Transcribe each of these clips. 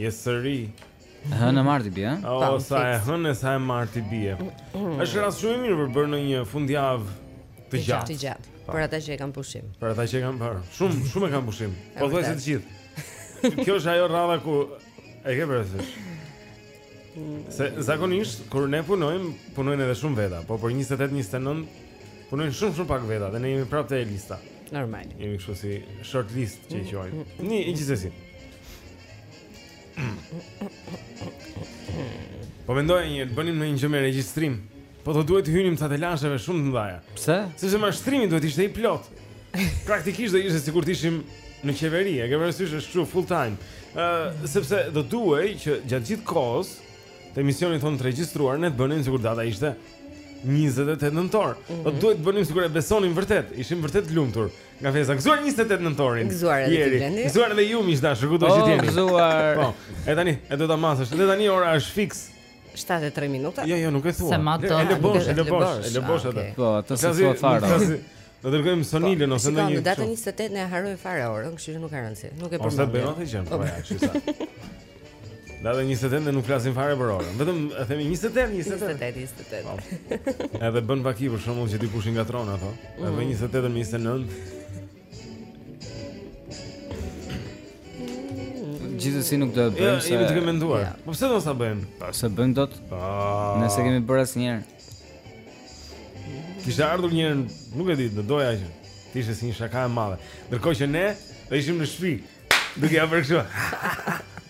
Yes sëri. Hënë e marti bie, ha? O, sa e hënë e sa e marti bie. Është rast shumë i mirë për të bërë një fundjavë të gjatë. Të gjatë. Për ata që e kanë pushim. Për ata që e kanë, pra. Shumë, shumë e kanë pushim. Po thua se të gjithë. Kjo është ajo rradha ku e ke parasysh. Se zakonisht kur ne punojmë, punojnë edhe shumë veta, po për 28-29 punojnë shumë shumë pak veta dhe ne jemi prapë te lista. Normal. Jemi kështu si short list që i quajmë. Mm, mm, mm. Ni i gjithsesi. Po mendoja ne të bënim një gjë me regjistrim. Po do duhet të hynim ca telasheve shumë të mëdha. Pse? Sepse mashtrimi duhet të ishte i plotë. Praktikisht do ishte sikur të ishim në qeveri, e ke parasysh është kështu full time. Ë, uh, sepse do duhej që gjatë gjithë kohës të emisionit tonë të regjistruar ne të bënim sikur data ishte 28 nëntor. Mm -hmm. Do mhm. duhet të bënim sikur e besonim vërtet, ishim vërtet të lumtur nga festa. Gëzuar 28 nëntorin. Gëzuar edhe ti Blendi. Gëzuar edhe ju miq të dashur, kudo që, oh, jeni? Gëzuar. Po. E tani, e do ta matësh. Dhe tani ora është fiks. 7 e 3 minuta. Jo, jo, nuk e thua. Se ma do. E lë bosh, e lë bosh, e lë bosh atë. Po, atë s'e thua fare. Do të dërgojmë Sonilën po, ose ndonjë. Në datën 28 ne harrojmë fare orën, kështu që nuk ka rëndësi. Nuk e përmend. Ose bëjmë atë gjë, po ja, kështu sa. Datën 28 ne nuk flasim fare për orën. Vetëm e themi 28, 28, 28. Edhe bën vaki për shembull që dikush i ngatërron ato. Edhe 28 mm. me 29. Gjithsesi nuk do e bëjmë. Ja, jemi duke menduar. Ja. Po pse të mos e bëjmë? Po s'e bëjmë dot. Po. Ne s'e kemi bërë asnjëherë. Kishte ardhur një herë, nuk e di, do doja që të ishte si një shaka e madhe. Ndërkohë që ne ishim në shtëpi, duke ia bërë kështu.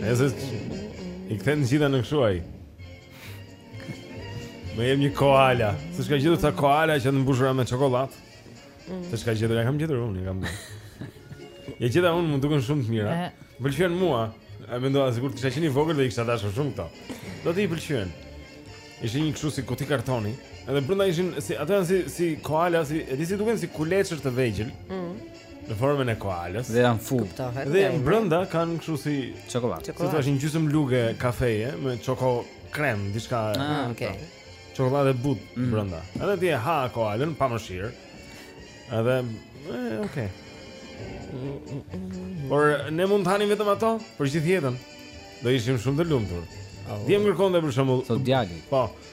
Nëse i kthen të gjitha në kështu ai. Më jep një koala. Se ç'ka gjithë ato koala që janë të mbushura me çokollatë. Mm. Se ç'ka gjithë, ja kam gjithë unë, ja kam Ja gjitha unë më duken shumë të mira. Më pëlqyen mua. E mendova sikur të kisha qenë i vogël do i kisha dashur shumë këto. Dhe ty të pëlqyen. Ishin një kështu si kuti kartoni. Edhe brenda ishin si ato janë si si koala, si e di si duken si kuleçër të vegjël. Mm. Në formën e koalës. Dhe janë full. Dhe brenda kanë kështu si çokoladë. Si thua një gjysmë luge kafeje me çoko krem, diçka. Ah, okay. Çokoladë e butë mm. brenda. Edhe ti e ha koalën pa mëshirë. Edhe, eh, okay. Por ne mund të hanim vetëm ato për gjithë jetën. Do ishim shumë të lumtur. Ti më kërkon dhe për shembull. Sot djali. Po.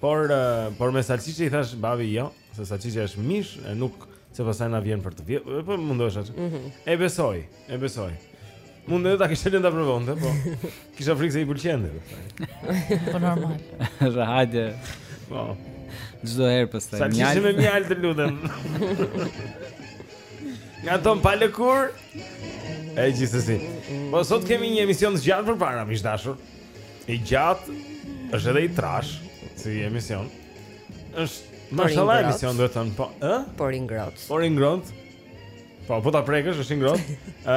Po po me salçiçe i thash babi jo, se salçiçja është mish e nuk se pastaj na vjen për të vjellë. Po mundohesh atë. Mm -hmm. E besoj, e besoj. Mund edhe ta kishte lënë ta provonte, po. Kisha frikë se i pëlqente. Po normal. Hajde. Po. Çdo herë pastaj. Sa kishte me mjaltë të lutem. Nga tonë pa lëkurë. E gjithsesi. Po sot kemi një emision të gjatë përpara, miq të dashur. i gjatë, është edhe i trashë, si emision. Është mashallah emision duhet të thënë, po, ë? Por i ngrohtë. Por i ngrohtë. Po, po ta prekësh, është i ngrohtë. Ë,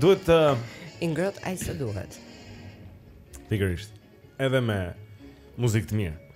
duhet të i ngrohtë ai sa duhet. Pikërisht. Edhe me muzikë të mirë.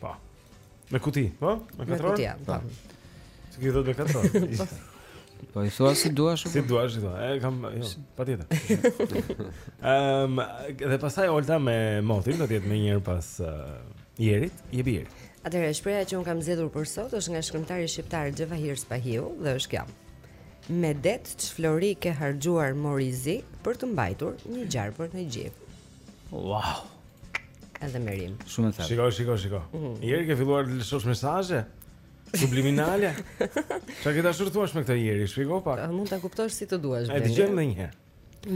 Po. Me kuti, po? Me katror. Me kuti, po. Ti ke dhënë me katror. Po i thua si duash. Si duash, do. E kam, jo, patjetër. Ehm, dhe pastaj Olta me motin do të jetë menjëherë pas uh, Jerit, je bir. Atëherë shprehja që un kam zgjedhur për sot është nga shkrimtari shqiptar Xhevahir Spahiu dhe është kjo. Me det floriri ke harxhuar mor i zi për të mbajtur një gjarpër në gji. Wow. Edhe merim. Shumë e thellë. Shiko, shiko, shiko. Mm -hmm. Jeri ke filluar të lëshosh mesazhe subliminale. Çfarë ke dashur të thuash me këtë Jeri? Shpjego pak. Mund ta kuptosh si të duash. E dëgjojmë dhe një.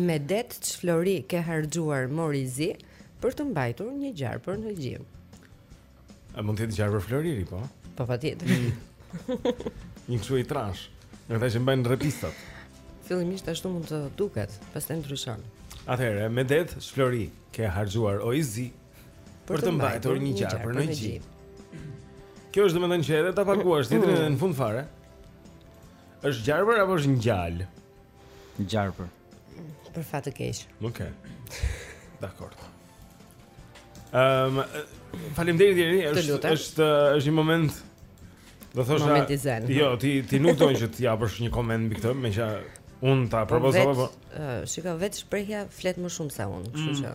Me det floriri ke harxhuar mor i zi për të mbajtur një gjarpër në gji. A mund të jetë gjarpër floriri, po? Po patjetër. Mm. Një kështu i trashë. Nga këta që mbajnë reperistat. Fillimisht ashtu mund të duket, pastaj ndryshon. Atëherë, me det floriri, ke harxhuar o i zi, për, të mbajtur një gjarpër në gji. Kjo është domethënë që edhe ta paguash mm. tjetrin në fund fare. Është gjarpër apo është ngjalë? Gjarpër. Për fat të keq. Okej. Okay. Dakor. Ehm, um, faleminderit Jeri, është është është një moment do thosha momenti zen. Jo, ti ti nuk don që të japësh një koment mbi këtë, meqë un ta propozova. Po, uh, shiko vetë shprehja flet më shumë se un, kështu mm. që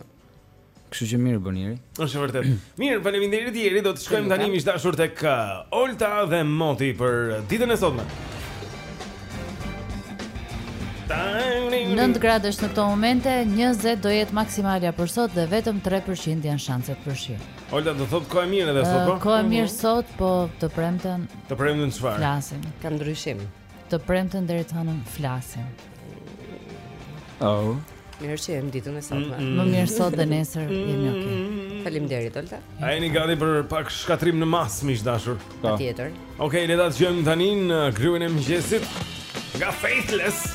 Kështu që mirë bën Jeri. Është e vërtetë. Mirë, faleminderit Jeri, do të shkojmë tani miq të dashur tek uh, Olta dhe moti për uh, ditën e sotme. 9 gradë është në këto momente, 20 do jetë maksimalja për sot dhe vetëm 3% janë shanset për shi. Olta do thotë kohë e mirë edhe sot po. Kohë e mirë sot, po të premten. Të premten çfarë? Flasim. Ka ndryshim. Të premten deri të hënën flasim. Oh. Mirë që jemi ditën e sotme. Mm, mm. Më mirë sot dhe nesër jemi ok. Mm. Faleminderit Olta. A jeni gati për pak shkatërrim në masë miq të dashur? Patjetër. Okej, okay, le ta dëgjojmë tani në kryen e mëngjesit. Nga Faithless.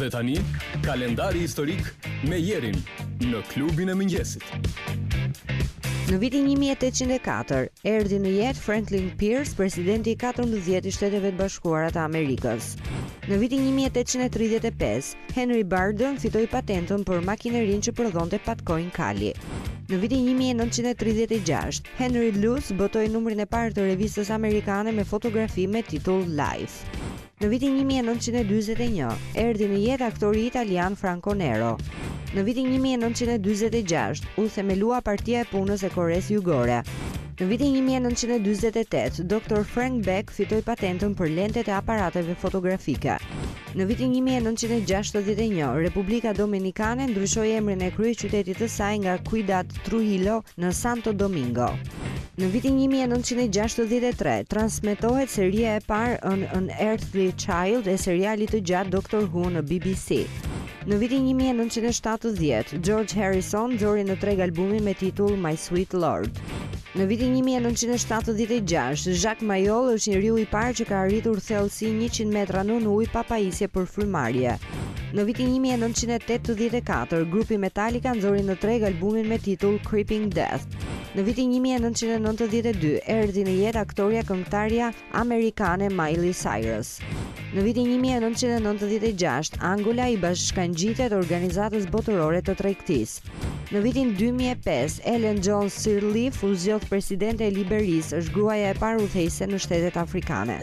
Dhe tani, kalendari historik me jerin në klubin e mëngjesit. Në vitin 1804, erdhi në jetë Franklin Pierce, presidenti i 14 i shteteve të bashkuara të Amerikës. Në vitin 1835, Henry Burden fitoi patentën për makinerinë që prodhonte patkonj kali. Në vitin 1936, Henry Luce botoi numrin e parë të revistës amerikane me fotografi me titull Life. Në vitin një mijë e nëntëqind e dyzet e një, erdhi në jetë aktori italian Franco Nero. Në vitin një mijë e nëntëqind e dyzet e gjashtë, u themelua Partia e Punës e Koresë Jugore. Në vitin një mijë e nëntëqind e dyzet e tetë, Doctor Frank Back fitoi patentën për lentet e aparateve fotografike. Në vitin një mijë e nëntëqind e gjashtëdhjetë e një, Republika Dominikane ndryshoi emrin e kryeqytetit të saj nga Ciudad Trujillo në Santo Domingo. Në vitin një mijë e nëntëqind e gjashtëdhjetë e tre, transmetohet seria e parë An Unearthly Child e serialit të gjatë Doctor Who në BBC. Në vitin një mijë e nëntëqind e shtatëdhjetë, George Harrison nxori në treg albumin me titull My Sweet Lord. Në vitin një mijë e nëntëqind e shtatëdhjetë e gjashtë, Jacques Mayol është njeriu i parë që ka arritur thellësi njëqind metra nën ujë pa pajisje për frymëmarrje. Në vitin një mijë e nëntëqind e tetëdhjetë e katër, grupi Metallica nxori në treg albumin me titull Creeping Death. Në vitin një mijë e nëntëqind e nëntëdhjetë e dy, erdhi në jetë aktorja këngëtarja amerikane Miley Cyrus. Në vitin një mijë e nëntëqind e nëntëdhjetë e gjashtë, Angola i bashkangjitet Organizatës Botërore të Tregtisë. Në vitin dy mijë e pesë, Ellen Johnson Sirleaf u zgjodh presidente e Liberisë, është gruaja e parë udhëheqëse në shtetet afrikane.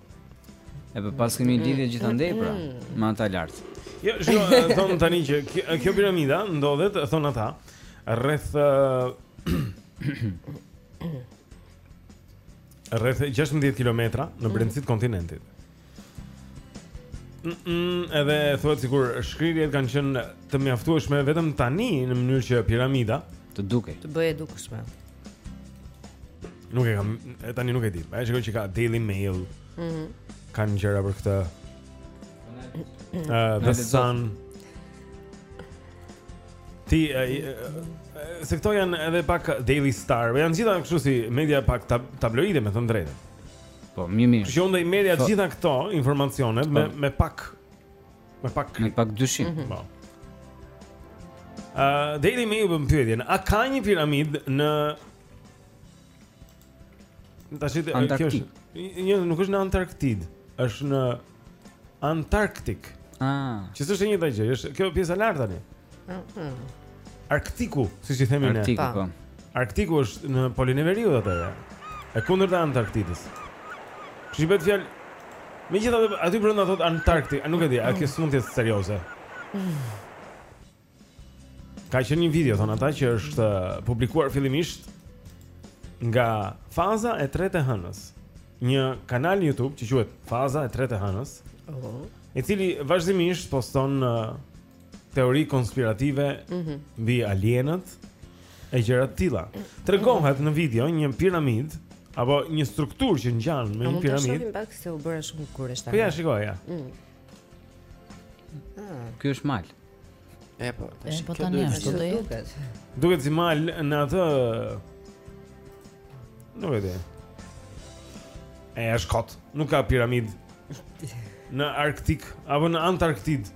E për pas kemi mm. lidhje gjithandej pra, mm. ma ta lartë. Jo, shiko, thonë tani që kjo piramida ndodhet, thonë ata, rreth rreth 16 kilometra në mhm. brendësi të kontinentit. Mm -mm, edhe thuhet sikur shkrirjet kanë qenë të mjaftueshme vetëm tani në mënyrë që piramida të dukej. Të bëhej e dukshme. Nuk e kam, e tani nuk e di. E shikoj që ka Daily Mail. Mhm. Mm kanë gjëra për këtë. Uh, the Sun. Ti uh, se këto janë edhe pak Daily Star, po janë gjitha kështu si media pak tab tabloide me thënë të drejtën. Po, mirë mirë. Kështu që ndaj merri të gjitha këto informacionet me po. me pak Me pak me pak dyshim. Mm -hmm. Po. Uh, Daily Mail bën pyetjen, a ka një piramid në Tash kjo është një nuk është në Antarktidë, është në Antarktik. Ah. Që s'është e njëjta gjë, është kjo pjesa lart tani. Arktiku, siç i themi ne. Arktiku, po. Arktiku është në Polin e Veriut atje. E kundërta e Antarktidës. Kështu bëhet fjalë. Megjithatë aty brenda thot Antarktik, nuk e di, a kjo s'mund të jetë serioze. Ka qenë një video thonë ata që është uh, publikuar fillimisht nga faza e tretë e hënës. Një kanal në YouTube që quhet Faza e tretë e hënës. Oh. I cili vazhdimisht poston uh, teori konspirative mm -hmm. mbi alienët e gjëra të tilla. Tregohet në video një piramid apo një strukturë që ngjan me një piramid. Po shohim pak se u bëra shumë kurrështar. Po ja shikoj ja. Mm. Ah. Ky është mal. E po, tash po tani ashtu duket. Duket si mal në atë Nuk e di. E është kot. Nuk ka piramid. Në Arktik apo në Antarktid.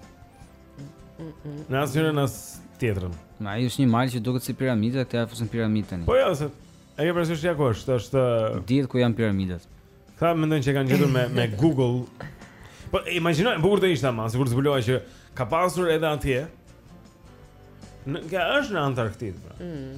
Në asnjërën as tjetrën. Ma ai është një mal që duket si piramida, këta e fusin piramidë tani. Po ja, se e ke parasysh ja ku është, është dihet ku janë piramidat. Këta mendojnë që kanë gjetur me me Google. Po imagjino, bukur të ishte ama, sikur zbuluan që ka pasur edhe atje. Në, ka është në Antarktid. Pra. Mm.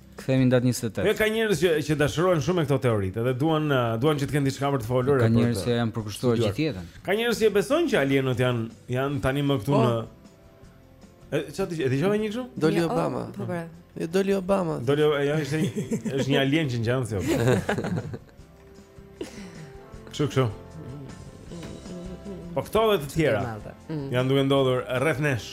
Kthehemi në datë 28. Ja ka njerëz që që dashurohen shumë me këto teoritë dhe duan uh, duan që të kenë diçka për të folur. Ka njerëz që i janë përkushtuar gjithë jetën. Ka njerëz që besojnë që alienët janë janë tani më këtu po. në Çfarë di? Edhe jove një kështu? Doli Obama. Po po. Doli Obama. Doli ajo ishte është një alien që ngjan si. Kështu kështu. Po këto dhe të tjera mm. janë duke ndodhur rreth nesh.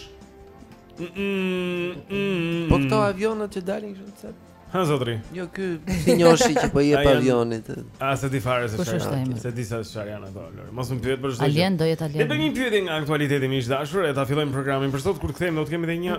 Mm, mm, mm, po këto avionët që dalin këtu në qiell. Ha zotri. Jo ky njoshi që po i jep avionit. A se di fare se po çfarë. Se di sa çfarë janë ato. Mos më pyet për çdo gjë. Alien do jetë alien. Ne bëjmë një pyetje nga aktualiteti miq të dashur, e ta fillojmë programin për sot kur kthehemi do të kemi edhe një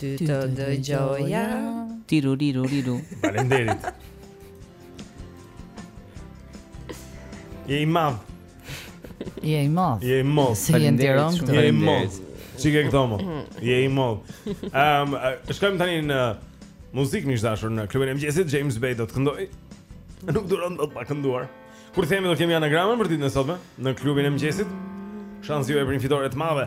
Ty të dëgjoja. Tiru riru riru. Faleminderit. Je i madh. Je i madh. Je i madh. Si je ndjeron këtu? Je i madh. Si ke këto më? Je i madh. Ehm, um, shkojmë tani në muzikë miq të dashur në klubin e mëngjesit James Bay do të këndojë. Nuk duron dot pa kënduar. Kur kthehemi do kemi anagramën për ditën e sotme në klubin e mëngjesit. Shansi juaj për një fitore të madhe.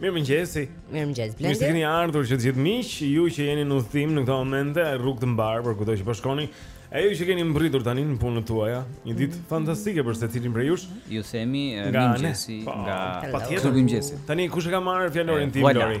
Mirëmëngjesi Mirëmëngjesi Mirë se keni ardhur që të gjithë miq Ju që jeni në udhëtim në këto momente Rrugë të mbarë për kudo që po shkoni po E ju që keni mbërritur tani në punët tuaja Një ditë mm -hmm. fantastike për secilin prej jush Ju themi nga, mëngjesi po, Nga patjetër Tani kush e ka marrë fjalorin tim Lori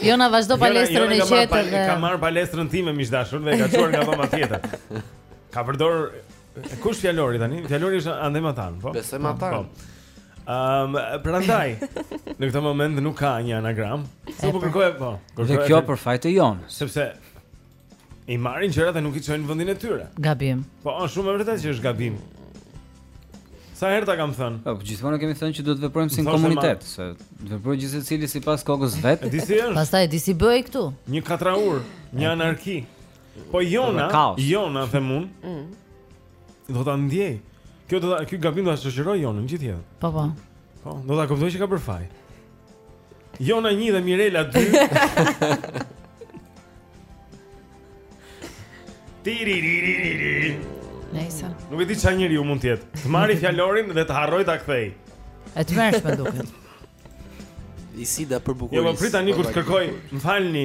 Jona vazhdo palestrën e vet dhe ka marr palestrën time miq të dashur dhe e ka çuar nga dhoma tjetër. Ka përdor kush fjalorin tani? Fjalori është andaj matan, po. Besoj matan. Po, po. Ehm, um, prandaj në këtë moment nuk ka një anagram. Sa po kërkoj po. Kërkoj. Kjo për faj të Jonës, sepse I marrin gjërat dhe nuk i çojnë në vendin e tyre. Gabim. Po, është shumë e vërtetë që është gabim. Sa herë ta kam thënë? Po, po gjithmonë kemi thënë që duhet të veprojmë si një komunitet, se të veprojë gjithë secili sipas kokës vet. E di si është. Pastaj e di si bëhet këtu. Një katrahurë, një anarki. Po Jona, Jona them unë. Mm. do ta ndjej. Kjo do ta ky gabim do ta shoqërojë Jonën gjithë jetën. Po po. Po, do ta kuptojë që ka bërë faj. Jona 1 dhe Mirela 2. Tiriririri. Nëse. Nuk e di çfarë njeriu mund të jetë. Të marrë fjalorin dhe të harrojë ta kthejë. E tmerrshme duket. I si da për bukurisë. Jo, më po, prit tani kur të kërkoj, më falni,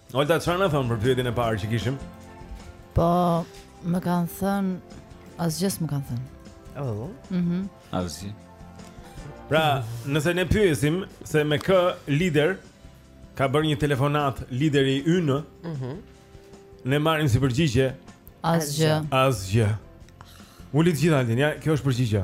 Olta çfarë na thonë për pyetjen e parë që kishim? Po, më kanë thën asgjë s'më kanë thën. Oh. Mhm. Mm asgjë. Pra, nëse ne pyesim se me kë lider ka bërë një telefonat lideri ynë, mhm. Mm ne marrim si përgjigje asgjë. Asgjë. U lidh gjithë Athina, kjo është përgjigja.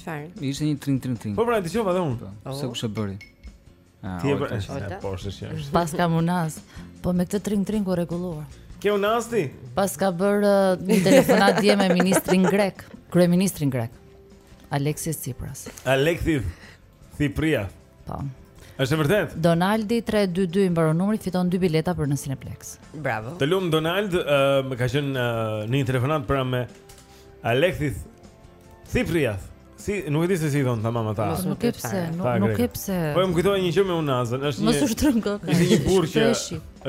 Çfarë? Ishte një tring tring tring. Po pra, dëgjova edhe unë. Po, oh. Se kush e bëri? Ah, Ti e bëre. Po, e di si është. Paskam unazë. Po me këtë tring tring u rregulluar. Ke unazë ti? Paska bërë uh, një telefonat dje me ministrin grek, kryeministrin grek. Alexis Tsipras. Alexis Tsipria. Po. Është e vërtetë. Donaldi 322 i mbaron numri fiton dy bileta për në Cineplex. Bravo. Të lumtë Donald, uh, ka qenë uh, një telefonat pra me Alexis Ciprias. Si, nuk e di se si i thonë tamam ata. Nuk e pse, nuk nuk e pse. Po më kujtoi një gjë me unazën, është një. Mos e shtrëngo kokën. Është një burrë që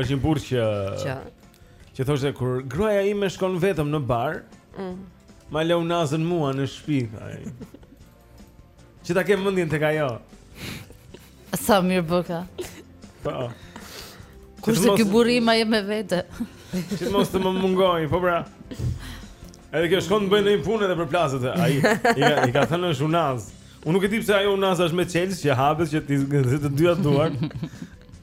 është një burrë që që që thoshte kur gruaja ime shkon vetëm në bar. Mm. Ma lë unazën mua në shtëpi. Që ta kem mendjen tek ajo. Sa mirë bëka. Po. Kurse ky burri ma jep me vete. Që mos të më mungojë, po pra. Edhe kjo shkon të bëjë ndonjë punë edhe për plazët. Ai i ka i ka thënë është unazë. Unë nuk e di pse ajo unazë është me çelës që hapet që hyn te dyja duar.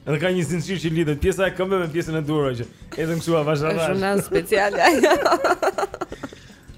Edhe ka një zinxhir që lidhet pjesa e këmbëve me pjesën e duarve që edhe kështu avash avash. Është unazë speciale ajo.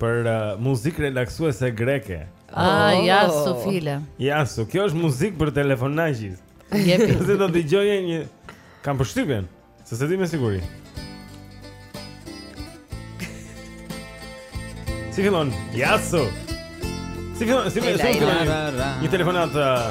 Për uh, muzikë relaksuese greke. Ah, oh. jasu file. Jasu, kjo është muzikë për telefona gjysh. Jepi. Se do dëgjojë një kam përshtypjen, se s'e di me siguri. Si fillon? Jasu. Si fillon? Si fillon? Një telefonat uh,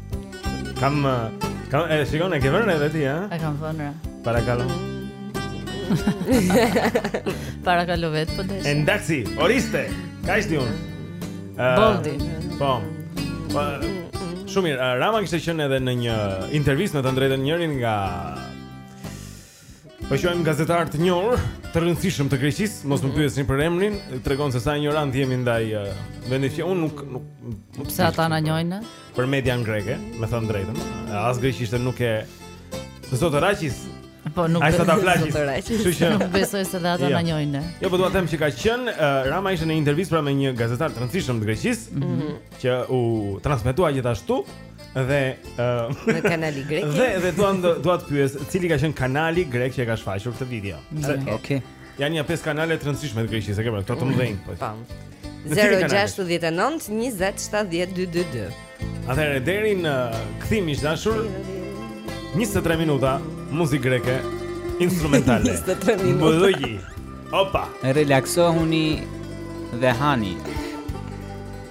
Kam kam e shikon e ke vënë edhe ti, ha? E kam vënë. Parakalo. Parakalo vet po desh. Endaxi, oriste. Kaq di unë. Uh, Boldi. Po. Po. Shumë mirë. Rama kishte qenë edhe në një intervistë me thënë të drejtën njërin nga Po e quajmë gazetar të njohur, të rëndësishëm të Greqisë, mos më mhm. pyesni për emrin, tregon se sa injorant jemi ndaj uh, vendit që unë nuk nuk po pse ata na njohin për median greke, me thënë të drejtën. As greqisht nuk e zotëraqis. Po nuk e sa plaqis. Kështu që nuk besoj se ata na jo. njohin ne. Jo, po dua të them që ka qenë uh, Rama ishte në intervistë pra me një gazetar të rëndësishëm të Greqisë, mm -hmm. që u transmetua gjithashtu Dhe ë një kanali grek. Dhe dhe dua dua të pyes, cili ka qenë kanali grek që e ka shfaqur këtë video? Okej. Okay. Janë nja pesë kanale të rëndësishme të Greqisë, e ke pra, këto të mëdhenj. Po. Pam. 069 20 70 222. Atëherë deri në kthim të dashur 23 minuta muzikë greke instrumentale. 23 minuta. Bëjë. Opa. Relaksohuni dhe hani.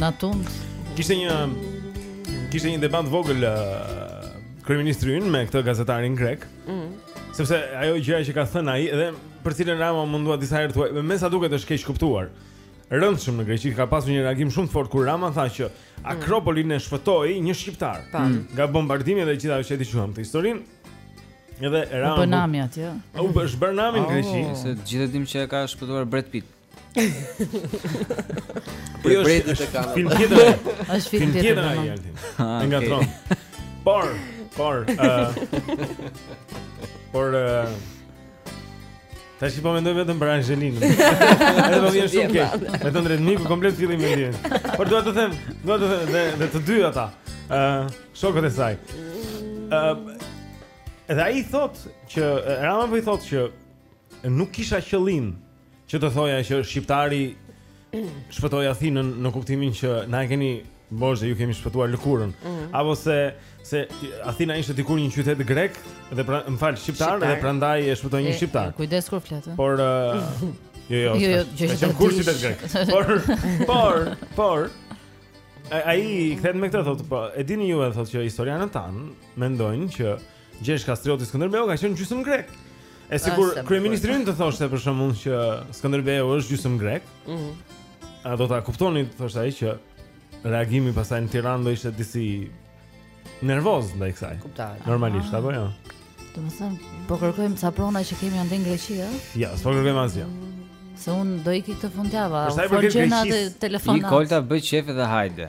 Na tund. Kishte një kishte një debat të vogël uh, kryeministri ynë me këtë gazetarin grek. Mm. Sepse ajo gjëja që ka thënë ai dhe për cilën Rama u mundua disa herë të thotë, me sa duket është keqkuptuar rëndshëm në Greqi ka pasur një reagim shumë të fortë kur Rama tha që mm. Akropolin e shpëtoi një shqiptar mm. nga bombardimi dhe gjithashtu që e dëgjuam këtë historinë. Edhe Rama. U bë nami atje. U bë, është bërë nami në Greqi, oh. se gjithë e dimë që e ka shpëtuar Brad Pitt. Për Brad Pitt e kanë. Film tjetër. Është film tjetër. Ai nga Troja. Por, por, ë uh, Por ë uh, Tash po mendoj vetëm për Angelinën. Edhe po më vjen shumë keq. Me të vërtetë më iku komplet filli i mendimit. Por dua të them, dua të them dhe, dhe të dy ata. ë uh, Shokët e saj. ë uh, Edhe ai thotë që Rama po i thotë që nuk kisha qëllim Që të thoja që shqiptari shpëtoi Athinën në kuptimin që na e keni borxh se ju kemi shpëtuar lëkurën. Mm -hmm. Apo se se Athina ishte dikur një qytet grek dhe pra, më fal shqiptar, shqiptar dhe prandaj e shpëtoi një shqiptar. Kujdes kur flet. Por uh, jo jo. Jo, jo, jo. Është qytet grek. Por por por ai i kthehet me këtë thotë po e dini ju edhe thotë që historianët tanë mendojnë që Gjergj Kastrioti Skënderbeu ka qenë gjysmë grek. E sikur kryeministri ynë të thoshte për shembull që Skënderbeu është gjysmë grek. Mhm. Mm a do ta kuptoni thoshte ai që reagimi pastaj në Tiranë do ishte disi nervoz ndaj kësaj. Kuptoj. Normalisht apo jo? Do të them, po kërkojmë ca prona që kemi andej në Greqi, ë? Jo, s'po kërkojmë asgjë. Se unë do iki këtë fundjavë. Për sa i përket Greqisë, telefonat. Ik o ta bëj qejf dhe hajde.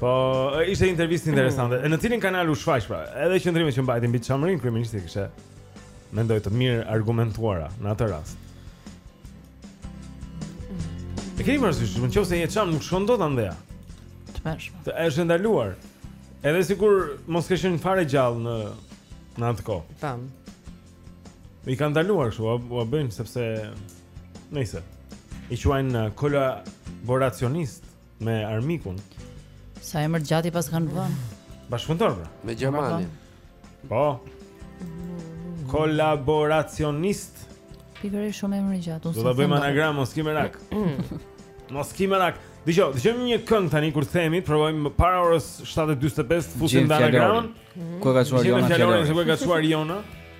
Po, ishte një intervistë interesante. Mm. Në cilin kanal u shfaq pra? Edhe qendrimet që mbajti mbi Çamërinë kryeministri ishte mendoj të mirë argumentuara në atë rast. E keni parasysh, në qofë se je çam nuk shkon dot andej Tmerrshme E ke të ndaluar Edhe sikur mos ke qenë fare gjallë në, në atë kohë Tamam I ka ndaluar kështu, ua bëjnë sepse Nejse I quajnë uh, kolaboracionist me armikun. Sa emër të gjatë paskan vënë? Bashkëpunëtor pra. Me Gjermanin. Po. Kolaboracionist. Pikërisht shumë emër i gjatë. Do ta bëjmë anagramë mos ki merak. Mos ki merak. Dëgjoj, dëgjojmë një këngë tani kur themi, provojmë para orës 7:45 të fusim një anagramë. U ka çuar Jona? U ka çuar Jona?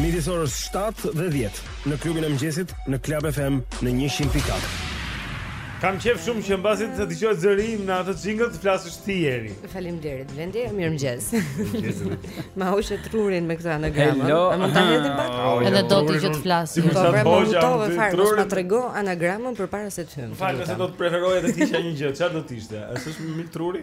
Midis orës 7 dhe 10 në klubin e mëngjesit në Club FM në 100.4. Kam qejf shumë që mbasi të dëgjohet zëri im në atë jingle të flasësh ti Jeri. Faleminderit Blendi, mirëmëngjes. Ma hoqe trurin me këtë anagramë. Hello. A mund ta hedhim pak? Edhe do ti që të flasim. Po pra po më çove fare, mos ma trego anagramën përpara se të hym. Fal, nëse do të preferoje të kisha një gjë, çfarë do të ishte? Asnjë. Ma hoqe truri?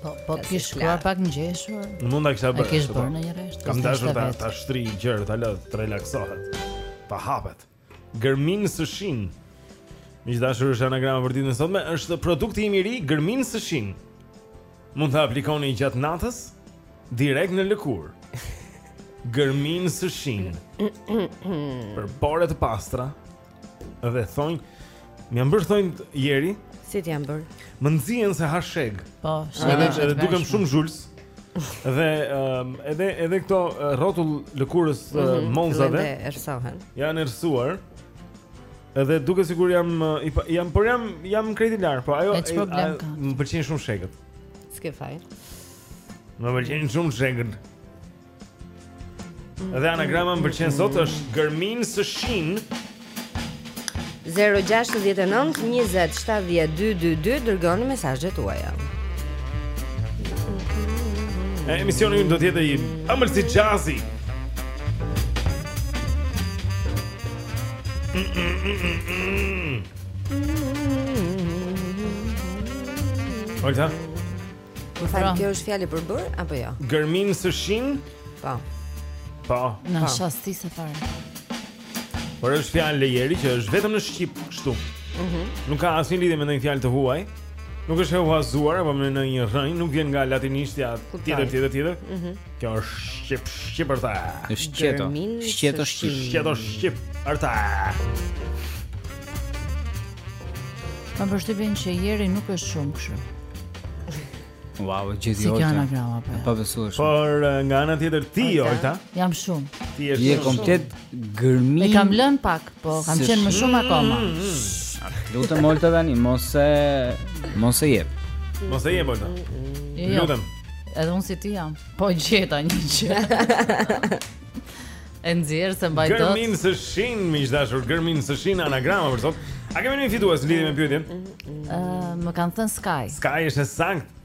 Po, po ta kishe shkruar pak ngjeshur. Në mund ta kisha bërë. Kishe bërë në një rresht. Kam dashur ta ta shtrij gjërat, ta lë të relaksohet. Të hapet. Gërmin së shin. Miq të dashur, është anagrama për ditën e sotme, është produkti im i ri, gërmin së shin. Mund ta aplikoni gjatë natës direkt në lëkurë. Gërmin së shin. Për pore të pastra. Dhe thonj, m'i janë bërë thonjtë Jeri. Si t'i janë bërë? Më nxihen se ha shegë. Po, shegë. Edhe edhe dukem shumë zhul. Dhe um, edhe edhe këto rrotull lëkurës mm -hmm, uh, mollëzave. Dhe errësohen. Janë errësuar. Edhe duket sikur jam jam por jam jam krejt i larë, po ajo më pëlqejnë shumë shegët. S'ke faj. Më pëlqejnë shumë shegët. Dhe anagrama më pëlqen sot është Gërmin së Shin. 0692070222 dërgoni mesazhet tuaja. E emisioni ynë do të jetë i ëmbël si jazzi. Mm -mm -mm -mm -mm. Olta, Më fal, kjo është fjalë për bërë, apo jo? Gërmin së shin? Po. Po. Në po. shastise fare. Por është fjalë Jeri që është vetëm në Shqip, kështu. Mm -hmm. Nuk ka asnjë lidhje me ndonjë fjalë të huaj. Nuk është e huazuar, apo me ndonjë rrënjë, nuk vjen nga latinishtja tjetër, tjetër, tjetër. Mm -hmm. Kjo është shqip, shqiptare. Shqeto, Shqeto, Shqip. Shqeto, shqiptare. Më bën përshtypje që Jeri nuk është shumë kështu. Wow, e gjeti Olta. Anagrama, po. E pabesueshme. Por eh, nga ana tjetër ti Olta. Jam shumë. Ti je shumë. Je komplet gërmi. E kam lën pak, po kam qenë më shumë akoma. Mm, mm, mm. Lutem Olta tani, mos e mos e jep. Mos e jep Olta. Jo. Lutem. Edhe unë si ti jam. Po gjeta një gjë. E nxjerr s'e mbaj dot. Gërmin së shin, miq dashur, gërmin së shin anagrama për sot. A kemi një fitues lidhje me pyetjen? Uh, më kanë thënë Sky. Sky është e saktë.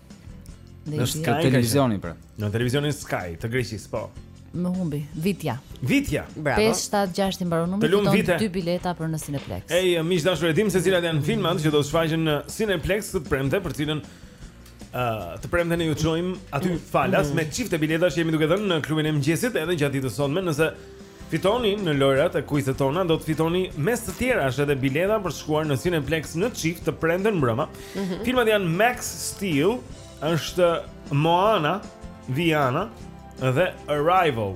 Në Sky televizionin pra. Në televizionin Sky të Greqisë, po. Më humbi, Vitja. Vitja. Bravo. 576 i mbaron numri, fiton dy bileta për në Cineplex. Ej, miq dashur, e dim se cilat janë filmat që do të shfaqen në Cineplex të premte, për të cilën Uh, të premte ne ju çojmë aty mm. falas mm. me çifte biletash jemi duke dhënë në klubin e mëngjesit edhe gjatë ditës sotme nëse fitoni në lojrat e kuizet tona do të fitoni mes të tjerash edhe bileta për të shkuar në Cineplex në çift të premten mbrëma. Mm -hmm. Filmat janë Max Steel, është Moana, Viana dhe Arrival.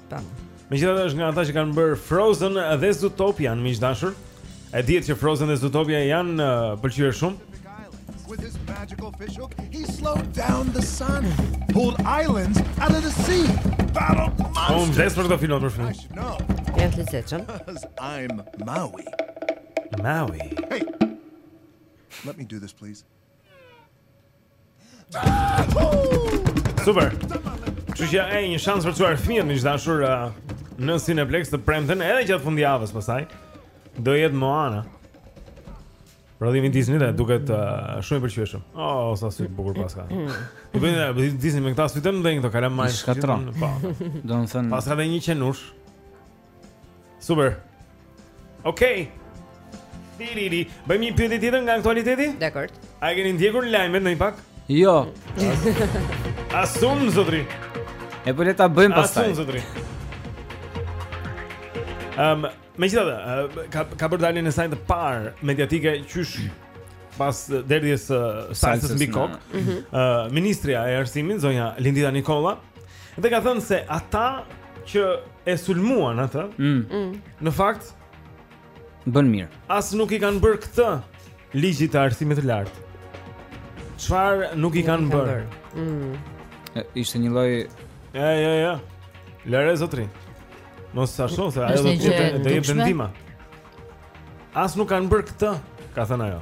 Tan. Megjithatë është nga ata që kanë bërë Frozen dhe Zootopia, miq dashur. E dihet që Frozen dhe Zootopia janë uh, pëlqyer shumë. With his magical fish hook, he slowed down the sun, pulled islands out of the sea, battled oh, monsters. Unë vdes për këto filma për fëmijë. Janë të lezetshëm. I'm Maui. Maui. Hey, let me do this, please. Super. Kështu që ja një shans për të çuar fëmijët miq dashur uh, në Cineplex të premten edhe gjatë fundjavës pastaj. Do jetë Moana. Prodhimi Disney dhe duket uh, shumë i pëlqyeshëm. Oh, sa sy të bukur paska. Po bën uh, Disney me këta sytë e mëdhenj këto kalamaj. Shkatron. Po. Domethënë. Paska edhe një qenush. Super. Okej. Tiriri. Bëjmë një pyetje tjetër nga aktualiteti? Dakord. A keni ndjekur lajmet ndonjë pak? Jo. As unë zotri. E po le ta bëjmë pastaj. As unë zotri. Ehm, um, megjithatë, ka ka bërë daljen e saj të parë mediatike qysh pas derdhjes së salcës mbi kokë. Ëh, mhm. ministrja e arsimit zonja Lindita Nikolla Dhe ka thënë se ata që e sulmuan atë, mm. mm. në fakt bënë mirë. As nuk i kanë bërë këtë ligjit të arsimit të lartë. Çfarë nuk i kanë bërë? Mm. Ishte një lloj Ja, ja, ja. Lëre zotrin. Mos sa shoh se ajo do të jetë do të jetë ndihma. As nuk kanë bërë këtë, ka thënë ajo.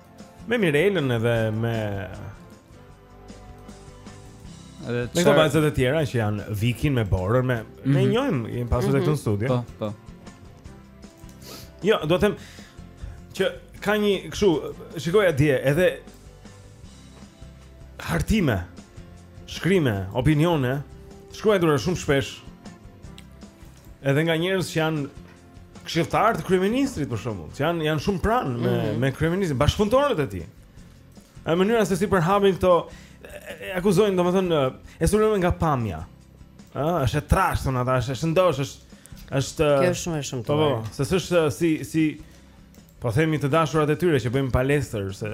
Me Mirelën edhe me Edhe Me këto vajzat e tjera që janë Vikin me Borën me mm -hmm. ne mhm. njohim, i kemi pasur mm -hmm. këtu në studio. Po, po. Jo, dua të them që ka një kështu, shikoj atje edhe hartime, shkrime, opinione, shkruara shumë shpesh. Edhe nga njerëz që janë këshilltarë të kryeministrit për shembull, që janë janë shumë pranë me mm -hmm. me kryeministrin, bashkëpunëtorët e tij. Mënyra se si përhapin këto e akuzojnë domethënë e sulmojnë nga pamja. Ë, është e trashë thonë ata, është e shëndoshë, është është Kjo është shumë e shëmtuar. Po, po se s'është si si po themi të dashurat e tyre që bëjnë palestër se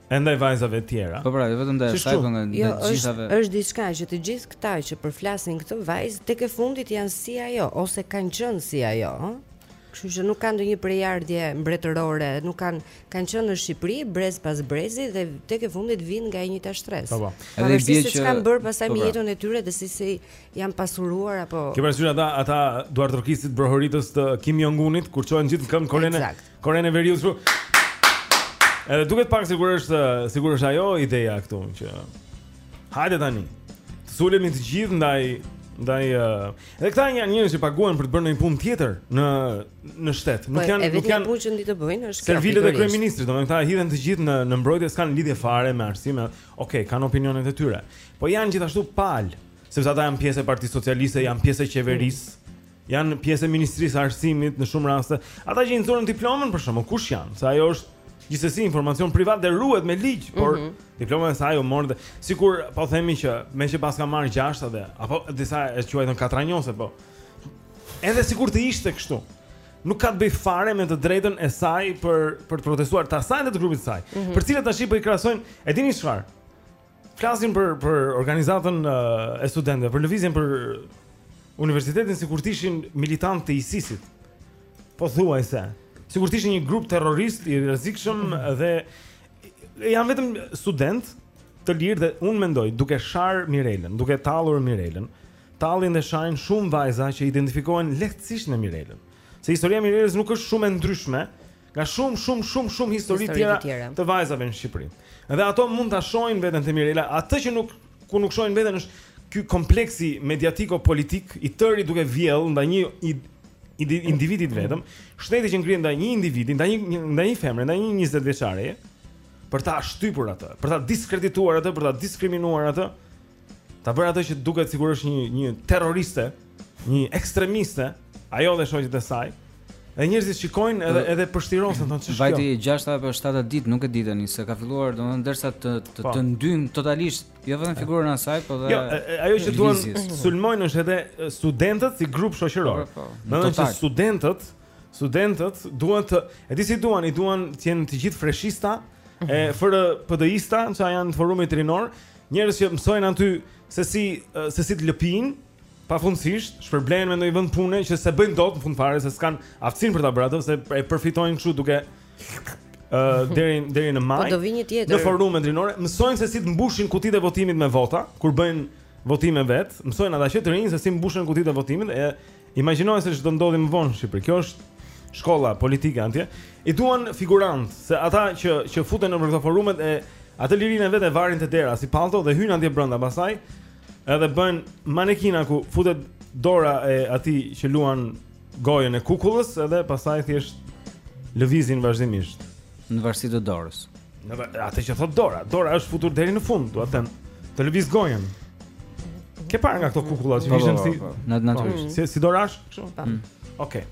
E ndaj vajzave të tjera. Po pra, jo vetëm ndaj saj, por ndaj jo, gjithave. Është është diçka që të gjithë këta që përflasin këtë vajzë tek e fundit janë si ajo ose kanë qenë si ajo, ëh. Kështu që nuk kanë ndonjë prejardhje mbretërore, nuk kanë kanë qenë në Shqipëri brez pas brezi dhe tek e fundit vijnë nga e njëjta shtresë. Po. po. Edhe bie që çfarë kanë bërë pastaj po, me pra. jetën e tyre dhe se si janë pasuruar apo Ke parasysh ata ata duartrokitësit brohoritës të Kim Jong Unit kur çohen gjithë në këmbë Korenë? Exact. Korenë e Veriut. Edhe duket pak sikur është sikur është ajo ideja këtu që hajde tani. Të sulemi të gjithë ndaj ndaj uh, edhe këta janë njerëz që paguhen për të bërë një punë tjetër në në shtet. Nuk po, janë nuk janë punë që dinë të bëjnë, është servilët e kryeministrit, domethënë këta hidhen të gjithë në në mbrojtje, s'kanë lidhje fare me arsimin. Okej, okay, kanë opinionet e tyre. Po janë gjithashtu palë, sepse ata janë pjesë e Partisë Socialiste, janë pjesë e qeverisë. Janë pjesë e Ministrisë së Arsimit në shumë raste. Ata që i nxorën diplomën për shembull, kush janë? Se ajo është gjithsesi informacion privat dhe ruhet me ligj, por mm -hmm. diploma e saj u mor dhe sikur po themi që meqë paska marrë 6 dhe, apo disa e quajtën katranjose, po. Edhe sikur të ishte kështu. Nuk ka të bëjë fare me të drejtën e saj për për të protestuar të saj dhe të grupit të saj. Mm -hmm. Për të cilët tash po i krahasojnë, e dini çfarë? Flasin për për organizatën e studentëve, për lëvizjen për universitetin sikur të ishin militantë të ISIS-it. Pothuajse, sikur të ishin një grup terrorist i rrezikshëm dhe janë vetëm studentë të lirë dhe unë mendoj duke sharë Mirelën, duke tallur Mirelën, tallin dhe shajnë shumë vajza që identifikohen lehtësisht me Mirelën. Se historia e Mirelës nuk është shumë e ndryshme Nga shumë shumë shumë shumë histori të tjera të vajzave në Shqipëri. Dhe ato mund ta shohin veten te Mirela, atë që nuk ku nuk shohin veten është ky kompleksi mediatiko-politik i tëri duke vjellë ndaj një individi të vetëm, shteti që ngrihet ndaj një individi, ndaj një ndaj një femre, ndaj një 20 vjeçare, për ta shtypur atë, për ta diskredituar atë, për ta diskriminuar atë, Ta bëjë atë që duket sikur është një një terroriste, një ekstremiste, ajo dhe shoqet e saj. Dhe njerëzit shikojnë edhe po, edhe pështirosen thonë ç'është kjo. Vajti 6 apo 7 ditë, nuk e di tani se ka filluar domethënë ndersa të të, po. të ndym totalisht, jo vetëm figurën e saj, po dhe Jo, ajo që duan të sulmojnë është edhe studentët si grup shoqëror. Po, domethënë që studentët, studentët duan të, e di si duan, i duan të jenë të gjithë freshista, e FRPD-ista, që janë në forumin rinor, Njerëz që mësojnë aty se si se si të lëpijnë pafundësisht, shpërblehen me ndonjë vend pune që s'e bëjnë dot në fund fare se s'kanë aftësinë për ta bërë atë, se e përfitojnë kështu duke ë deri deri në maj. Po do vi një tjetër. Në forumet rinore mësojnë se si të mbushin kutitë e votimit me vota, kur bëjnë votime vetë, mësojnë ata që të rinj se si mbushen kutitë e votimit e Imagjinoje se ç'do ndodhi më vonë në Shqipëri. Kjo është shkolla politike atje. I duan figurantë se ata që që futen nëpër këto forumet e atë lirinë e vet e varin te dera si pallto dhe hyjnë atje brenda pastaj edhe bëhen manekina ku futet dora e atij që luan gojën e kukullës edhe pastaj thjesht lëvizin vazhdimisht në varësi të dorës. Në atë që thotë dora, dora është futur deri në fund, dua të them, të lëvizë gojën. Ke parë nga këto kukullat që po, ishin po, si po, në natyrisht. Si si dorash, kështu. Mm. Okej.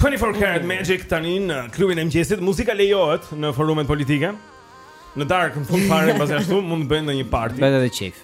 24 Karat Magic tani në klubin e mëngjesit, muzika lejohet në forumet politike. Në darkë, në fund fare, pas ashtu, mund të bëjnë ndonjë party. Bëjnë edhe qejf.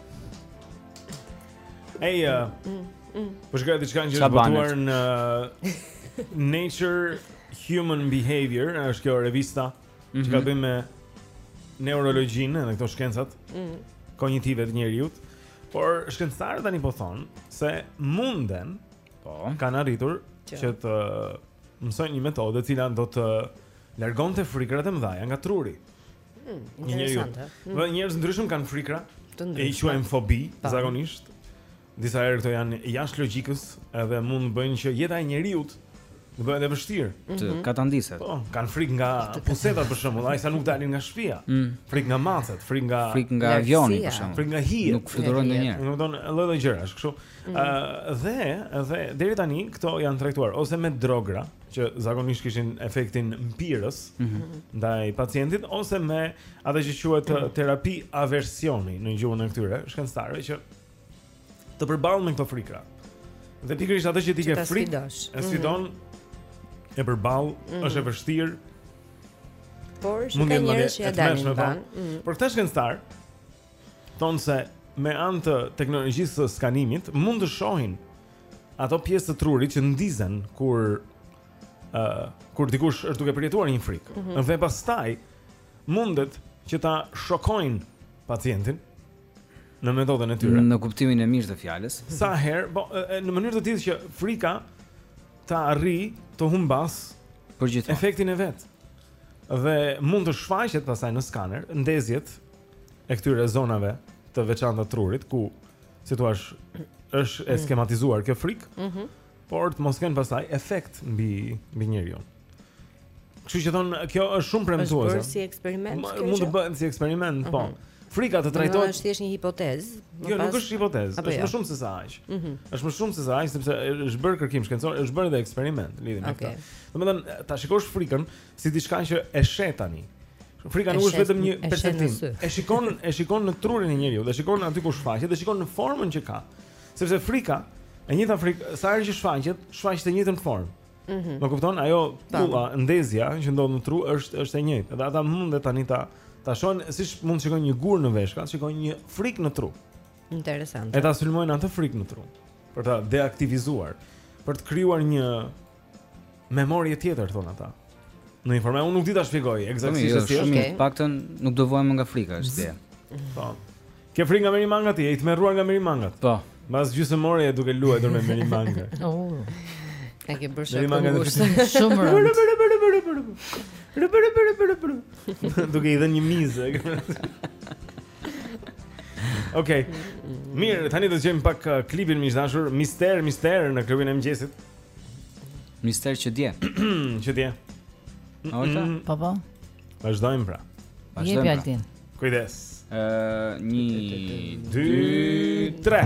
Ej, uh, mm, mm. po shkruaj diçka që është botuar në Nature Human Behavior, është kjo revista mm -hmm. që ka mhm. të bëjë me neurologjinë dhe këto shkencat mm. kognitive të njeriut. Por shkencëtarët tani po thonë se munden po kanë arritur që, që të mësojnë një metodë e cila do të largonte frikrat e mëdha nga truri. Hmm, një njeriu. Hmm. Pra njerëz të ndryshëm kanë frikra. Të ndryshëm. I quajmë fobi pa. zakonisht. Disa herë këto janë jashtë logjikës, edhe mund të bëjnë që jeta e njeriut të bëhet e vështirë. Të mm -hmm. katandiset. Po, kanë frikë nga pusetat për shembull, aq sa nuk dalin nga shtëpia. Mm. Frikë nga macet, frikë nga frikë nga avioni për shembull. Frikë nga hije. Nuk fluturojnë ndonjëherë. Nuk don lloj-lloj gjërash kështu. Ëh, mm -hmm. uh, dhe edhe deri tani këto janë trajtuar ose me drogra, që zakonisht kishin efektin mpirës mm -hmm. ndaj pacientit ose me atë që quhet mm -hmm. terapi aversioni në gjuhën e këtyre shkencëtarëve që të përball me këto frikra. Dhe pikërisht atë që ti ke frikë, e mhm. sfidon mm -hmm. e përballon, mm -hmm. është e vështirë. Por ka njerëz që ia dalin. Po. Mhm. Por këta shkencëtarë thonë se me anë të teknologjisë së skanimit mund të shohin ato pjesë të trurit që ndizen kur ë uh, kur dikush është duke përjetuar një frikë. Mm -hmm. Dhe pastaj mundet që ta shokojnë pacientin në metodën e tyre. Në kuptimin e mirë të fjalës. Sa herë, po në mënyrë të tillë që frika t'i arrijë të humbas për gjithmonë efektin e vet. Dhe mund të shfaqet pastaj në skaner ndezja e këtyre zonave të veçanta të trurit ku si të thuash është e mm. skematizuar kjo frikë. Mhm. Mm por të mos kenë pastaj efekt mbi mbi njeriun. Kështu që thonë, kjo është shumë premtuese. Është bërë si eksperiment. Ma, mund të bëhet si eksperiment, mm -hmm. po. Mhm. Frika të trajtohet. Jo, është thjesht një hipotezë. Jo, nuk është hipotezë, është jo? më shumë se sa aq. Mm -hmm. Është më shumë se sa aq sepse është bërë kërkim shkencor, është bërë edhe eksperiment lidhur me okay. këtë. Domethënë, ta shikosh frikën si diçka që e sheh tani. Frika nuk është vetëm një perceptim. E shikon, e shikon në trurin e njeriut, e shikon aty ku shfaqet, e shikon në formën që ka. Sepse frika, e njëjta frikë, sa herë që shfaqet, shfaqet në të njëjtën formë. Mm -hmm. Më kupton? Ajo pulla, ndezja që ndodh në tru është është e njëjtë. Dhe ata munden tani ta ta shohin siç mund të shikojnë një gur në veshka, shikojnë një frikë në tru. Interesant. E ta sulmojnë atë frikë në tru për ta deaktivizuar, për të krijuar një Memorie tjetër thonë ata. Në një formë, unë nuk di ta shpjegoj ekzaktësisht si është. Të paktën nuk do vuajmë nga frika, është ideja. Po. Ke frikë nga merimangat ti? Je i tmerruar nga merimangat? Po. Mbas gjysmë ore je duke luajtur me merimangat. Oh. E ke bërë shumë. Merimanga do të shumë rëndë. Duke i dhënë një mizë. Okej. Mirë, tani do të gjejmë pak uh, klipin miq të dashur, Mister, Mister në klubin e mëngjesit. Mister që dje. Që dje. Ojta? Mm. Po po. Vazhdojmë pra. Vazhdojmë. Jepi pra. Altin. Kujdes. Ë, 1 2 3.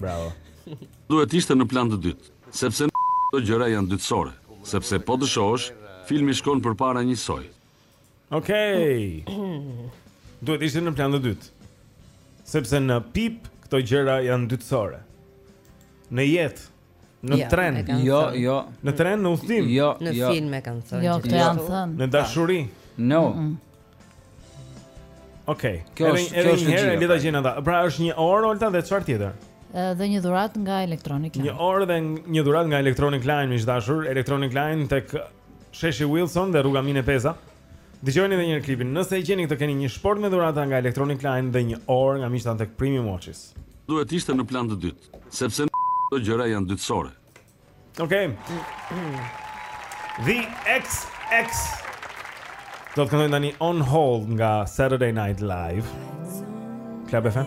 Bravo. Duhet të ishte në plan të dytë, sepse këto gjëra janë dytësore, sepse po të shohësh, filmi shkon përpara njësoj. Okej. Okay. Duhet të ishte në plan të dytë. Sepse në pip këto gjëra janë dytësore. Në jetë, në jo, tren, jo, jo. Në tren, në udhëtim, jo, jo. Në film e kanë thënë. Jo, këto janë thënë. Në dashuri. No. Okej. Kjo është edhe një herë le ta gjejnë ata. Pra është një orë Olta dhe çfarë tjetër? Dhe një dhuratë nga Electronic Line. Një orë dhe një dhuratë nga Electronic Line, miq të dashur, Electronic Line tek Sheshi Wilson dhe rruga Mine Peza. Dëgjojeni edhe një herë klipin. Nëse e gjeni këtë keni një shportë me dhurata nga Electronic Line dhe një orë nga miqtë tanë tek Premium Watches. Duhet të ishte në plan të dytë, sepse këto gjëra janë dytësore. Okej. The XX Do të këndojnë tani On Hold nga Saturday Night Live. Club FM.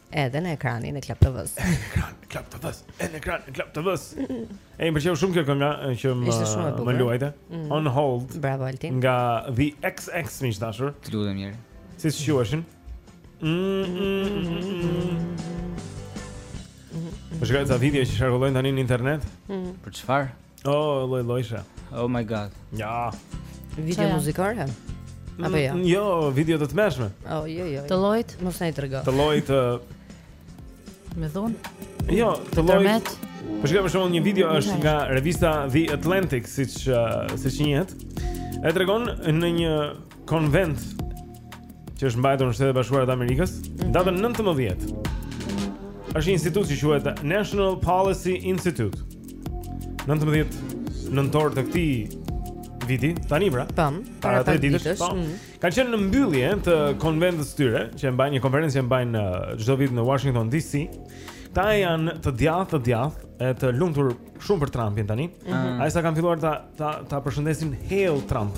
Edhe në ekranin e Club TV-s. Në ekran e Club TV-s. Në ekran e Club TV-s. E më pëlqeu shumë kjo këngë që na luajte. Mm. On hold. Bravo Altin. Nga The XX miq të dashur. Të lutem mirë. Si quheshin? Mm, mm, mm, Po shikoj ca video që qarkullojnë tani në internet Për çfarë? Oh, lloj llojshe. Oh my god. Ja. Video muzikore? Mm, Apo jo? Jo, video të tmerrshme. Oh, jo, jo. jo. Të llojit, mos na i trego. Të llojit me dhunë. Jo, të llojit. Po shikoj për shembull një video është nga revista The Atlantic, siç siç njihet. E tregon në një konvent që është mbajtur në Shtetet e Bashkuara të Amerikës, mhm. datën 19. Është një institut që quhet National Policy Institute. 19 nëntor të këtij viti, tani pra. Tamam, para tre ditësh. Po. Mhm. Ka qenë në mbyllje të konventës së tyre, që e mbajnë një konferencë që mbajnë uh, çdo vit në Washington DC. Këta janë të djathtë, të djathtë, e të lumtur shumë për Trumpin tani. Mm -hmm. Aq sa kanë filluar ta ta ta përshëndesin Hail Trump.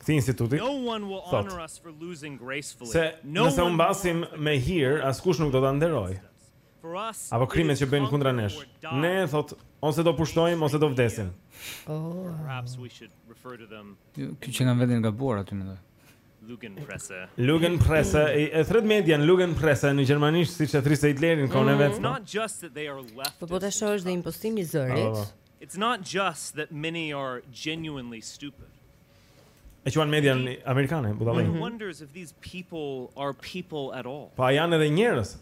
këtij instituti thotë se nëse humbasim me hir, askush nuk do ta nderojë. Apo krimet që bëjnë kundër nesh. Ne thotë ose do pushtojmë ose do vdesim. Oh. Këta që kanë vendin gabuar aty mendoj. Lugen Presse. Lugen Presse, e thërret median Lugen Presse në gjermanisht siç e thërriste Hitleri në kohën e vet. Po po të shohësh, është dhe impostimi i zërit. It's not just that many are genuinely stupid. E quan median amerikane, budallaqe. One wonders if these people are people at all. A janë edhe njerëz.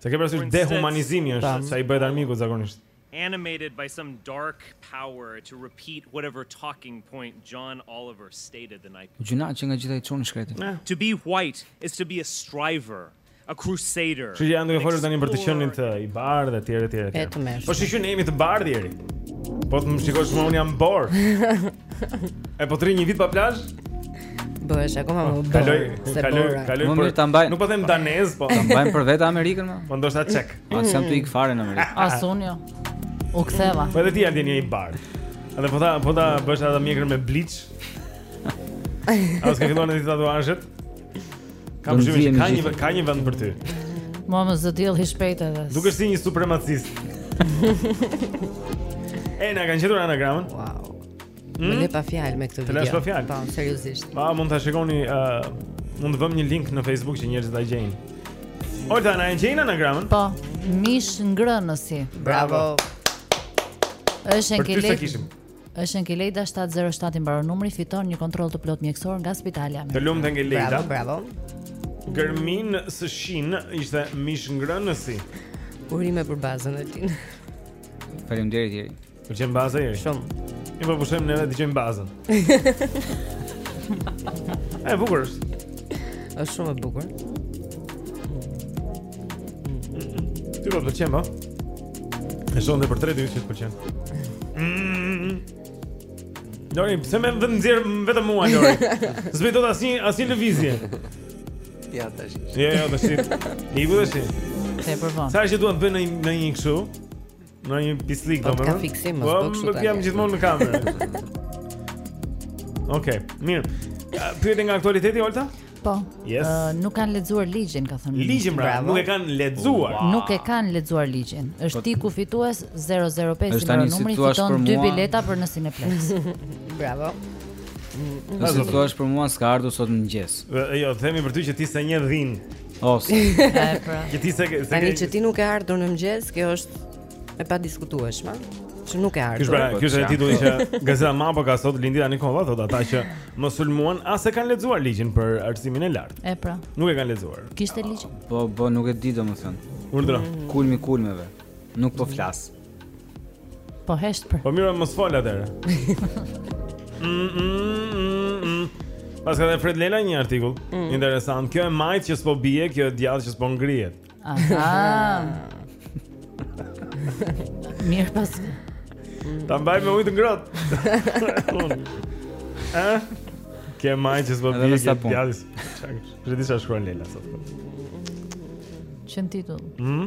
Se ke parasysh dehumanizimi është ça i bëhet armikut zakonisht. Animated by some dark power to repeat whatever talking point John Oliver stated the night. Gjuan që nga gjithë ai, John shkretin. To be white is to be a striver. a crusader. Ju jeni duke folur tani për të qenin të i bardhë etj etj etj. Po shyqyr ne jemi të bardhë deri. Po të më shikosh mua unë jam borë. E po të rri një vit pa plazh? Bëhesh akoma më po, borë. Kaloj, kaloj, kaloj. Më mirë ta mbajnë. Nuk po them danez, po. Ta mbajnë për vete Amerikën më. Po ndoshta çek. As kam të iki fare në Amerikë. As unë jo. U ktheva. Po edhe ti je një i bardhë. Edhe po ta po ta bësh edhe mjekrën me bleach. A s'ke filluar ende ti tatuazhet? Kam shumë që ka një ka një vend për ty. Mua më zë dielli shpejt edhe. Dukesh si një supremacist. Ej, na kanë gjetur anagramën. Wow. Mm? Më le pa fjalë me këtë video. Të lë pa fjalë. Po, seriozisht. Pa, mund ta shikoni, ë, uh, mund të vëmë një link në Facebook që njerëzit ta gjejnë. Olta, na e gjejnë anagramën? Po, mishngrënësi. Bravo. Është enkelet. Për ty të kishim. Është Enkelejda 707 i mbaron numri, fiton një kontroll të plotë mjekësor nga Spitali Amerikan. Të lumtë Enkelejda. Bravo, bravo. Gërmim se shin ishte mishngrënësi. Urime për bluzën, Eri. Faleminderit Jeri. Pëlqen bluza, Jeri. Shumë. Ne po pushojmë, ne vetë pëlqejmë bluzën. E bukur. Është shumë e bukur. Ti më pëlqen, a? E zonde për 3 ditë që të pëlqen. Mm. Lori, pse më nxjerr vetëm mua Lori? S'më do të asnjë asnjë lëvizje. Ja tash. Ja, ja, tash. Iku tash. Të përvëlon. Sa që duan të bëjnë një një kështu? Në një pislik domethënë Po më pjam gjithmonë në kamerë Okej, mirë Pyetjen nga aktualiteti, Olta? Po. Yes. Uh, nuk kanë lexuar ligjin, ka thënë. Ligjin pra, nuk e kanë lexuar. Wow. Nuk e kanë lexuar ligjin. Është Tiku fitues 005 i mbaron numri fiton dy bileta për në Cineplex. Bravo. Nëse thua për mua s'ka ardhur sot në mëngjes. Jo, themi për ty që ti s'e njeh dhinë. Os. Që ti se se Tani që ti nuk ke ardhur në mëngjes, kjo është e padiskutueshme, që nuk ke ardhur. Pra, ky është titulli që Gazeta Mapo ka sot Lindita Nikolla thotë ata që më sulmuan as e kanë lexuar ligjin për arsimin e lartë. E pra. Nuk e kanë lexuar. Kishte ligj. Po, po nuk e di domethënë. Urdhra. Mm. Kulmi kulmeve. Nuk po flas. Po hesht pra. Po mirë, mos fol atëherë. Mm, mm, mm, mm. Paska dhe Fred Lela një artikull mm. Interesant Kjo e majtë që s'po bie, kjo e djathtë që s'po ngrihet Aha Mirë pas Ta mbajë me ujë të ngrohtë Eh? Kjo e majtë që s'po bie, kjo e djathtë S'e di ç'shkruan Lela Ç'ëm titull mm?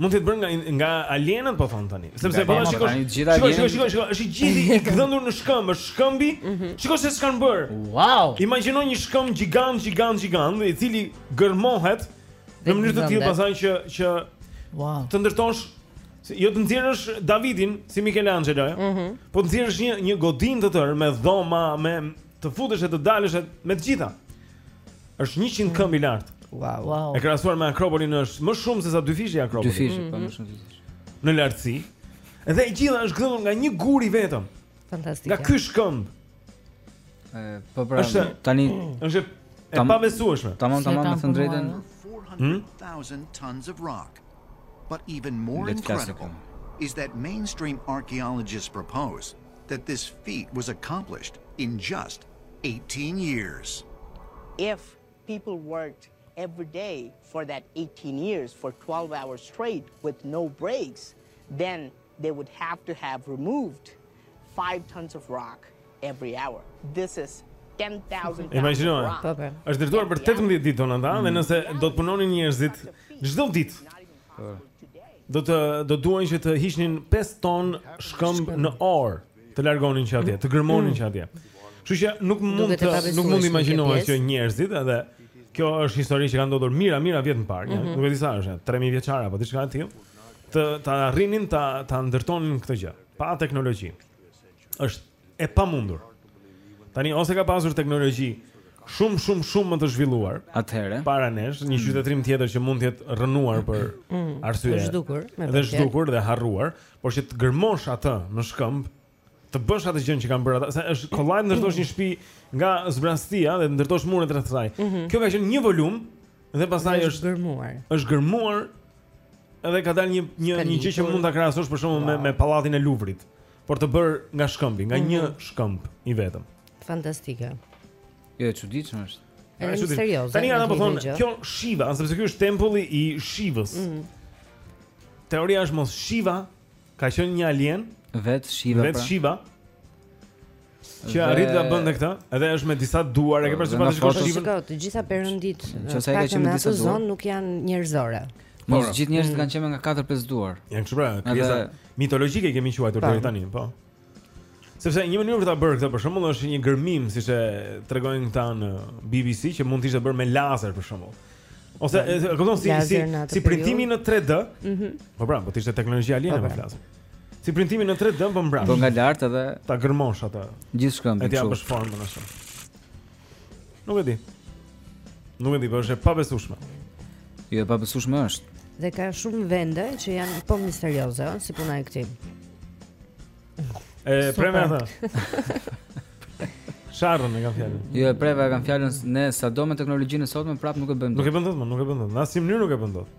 Mund të jetë bërë nga nga alienët po thonë tani. Sepse po shikosh. Shikosh, shikosh, shikosh, shikosh, është i gjithë i gdhendur në shkëmb, është shkëmbi. Mhm. Shikosh se ç'kanë bërë. Wow. Imagjino një shkëmb gjigant, gjigant, gjigant, i cili gërmohet në mënyrë të tillë pastaj që që wow. Të ndërtosh jo të nxjerrësh Davidin si Michelangelo, jo? Mm -hmm. Po të nxjerrësh një një godinë të tërë me dhoma, me të futesh e të dalësh me të gjitha. Është 100 këmbë i lartë. Wow. wow. E krahasuar me Akropolin është më shumë se sa dyfishi i Akropolit. Dyfishi, po më shumë dyfish. Në lartësi. Dhe e gjitha është gdhendur nga një gur i vetëm. Fantastike. Nga ky shkëmb. Ë, po pra, është, tani është e pabesueshme. Tamam, tamam, me thënë të drejtën. 400,000 tons of rock. But even more incredible is that mainstream archaeologists propose that this feat was accomplished in just 18 years. If people worked every day for that 18 years for twelve hours straight with no breaks then they would have to have removed five tons of rock every hour. This is 10,000 pounds Imagjino. of rock. Është ndërtuar për 18 ditë thonë ata dhe nëse do të punonin njerëzit çdo ditë Do të do duhej që të hiqnin 5 ton shkëmb në orë, të largonin që atje, të gërmonin që atje. Kështu që nuk mund të nuk mund të imagjinohet që njerëzit edhe kjo është histori që ka ndodhur mijëra mijëra vjet më parë, mhm. nuk e di sa është, 3000 vjeçare apo diçka e tillë, të ta arrinin ta ta ndërtonin këtë gjë pa teknologji. Është e pamundur. Tani ose ka pasur teknologji shumë shumë shumë më të zhvilluar. Atëherë, para nesh një mm. qytetërim tjetër që mund të jetë rrënuar për mm. arsye. Është zhdukur, me vërtetë. Është zhdukur dhe harruar, por që të gërmosh atë në shkëmb, të bësh atë gjënë që kanë bërë ata, se është kollaj të ndërtosh një shtëpi nga zbrazëtia dhe ndërtosh muret rreth saj. Mhm. Kjo ka qenë një volum dhe pastaj është gërmuar. Është gërmuar edhe ka dalë një një një gjë që mund ta krahasosh për shembull me me pallatin e Luvrit por të bërë nga shkëmbi, nga një mhm. shkëmb i vetëm. Fantastike. Jo, e çuditshme është. Është serioze. Tani ata po thonë, kjo Shiva, sepse ky është tempulli i Shivës. Mhm. Teoria është mos Shiva ka qenë një alien, vetë Shiva. Vetë pra. Shiva. Që dhe... arriti ta bënte këtë, edhe është me disa duar, e ke parasysh po ta shikosh Shivën. Po, të gjitha perënditë që ka qenë me disa duar, zakonisht nuk janë njerëzore. Mos të gjithë njerëzit mm. kanë qenë me nga 4-5 duar. Janë kështu pra, krijesa mitologjike kemi quajtur deri tani, po. Sepse një mënyrë për ta bërë këtë për shembull është një gërmim, siç e tregojnë këta në BBC që mund të ishte bërë me lazer për shembull. Ose, kupton si si si printimi në 3D? Mhm. Po pra, po të ishte teknologji aliene me lazer. Si printimi në 3D po mbrapsht. Po nga lart edhe ta gërmosh atë. Gjithë shkëmbin kështu. Edhe t'i japësh formën ashtu. Nuk e di. Nuk e di, po është e pabesueshme. Jo e pabesueshme është. Dhe ka shumë vende që janë po misterioze, si puna e këtij. E preva atë. Sharrën e kam fjalën. Jo e preva e kam fjalën ne sado me teknologjinë e sotme prap nuk e bën. Nuk e bën dot, nuk e bën dot. Në asnjë mënyrë nuk e bën dot.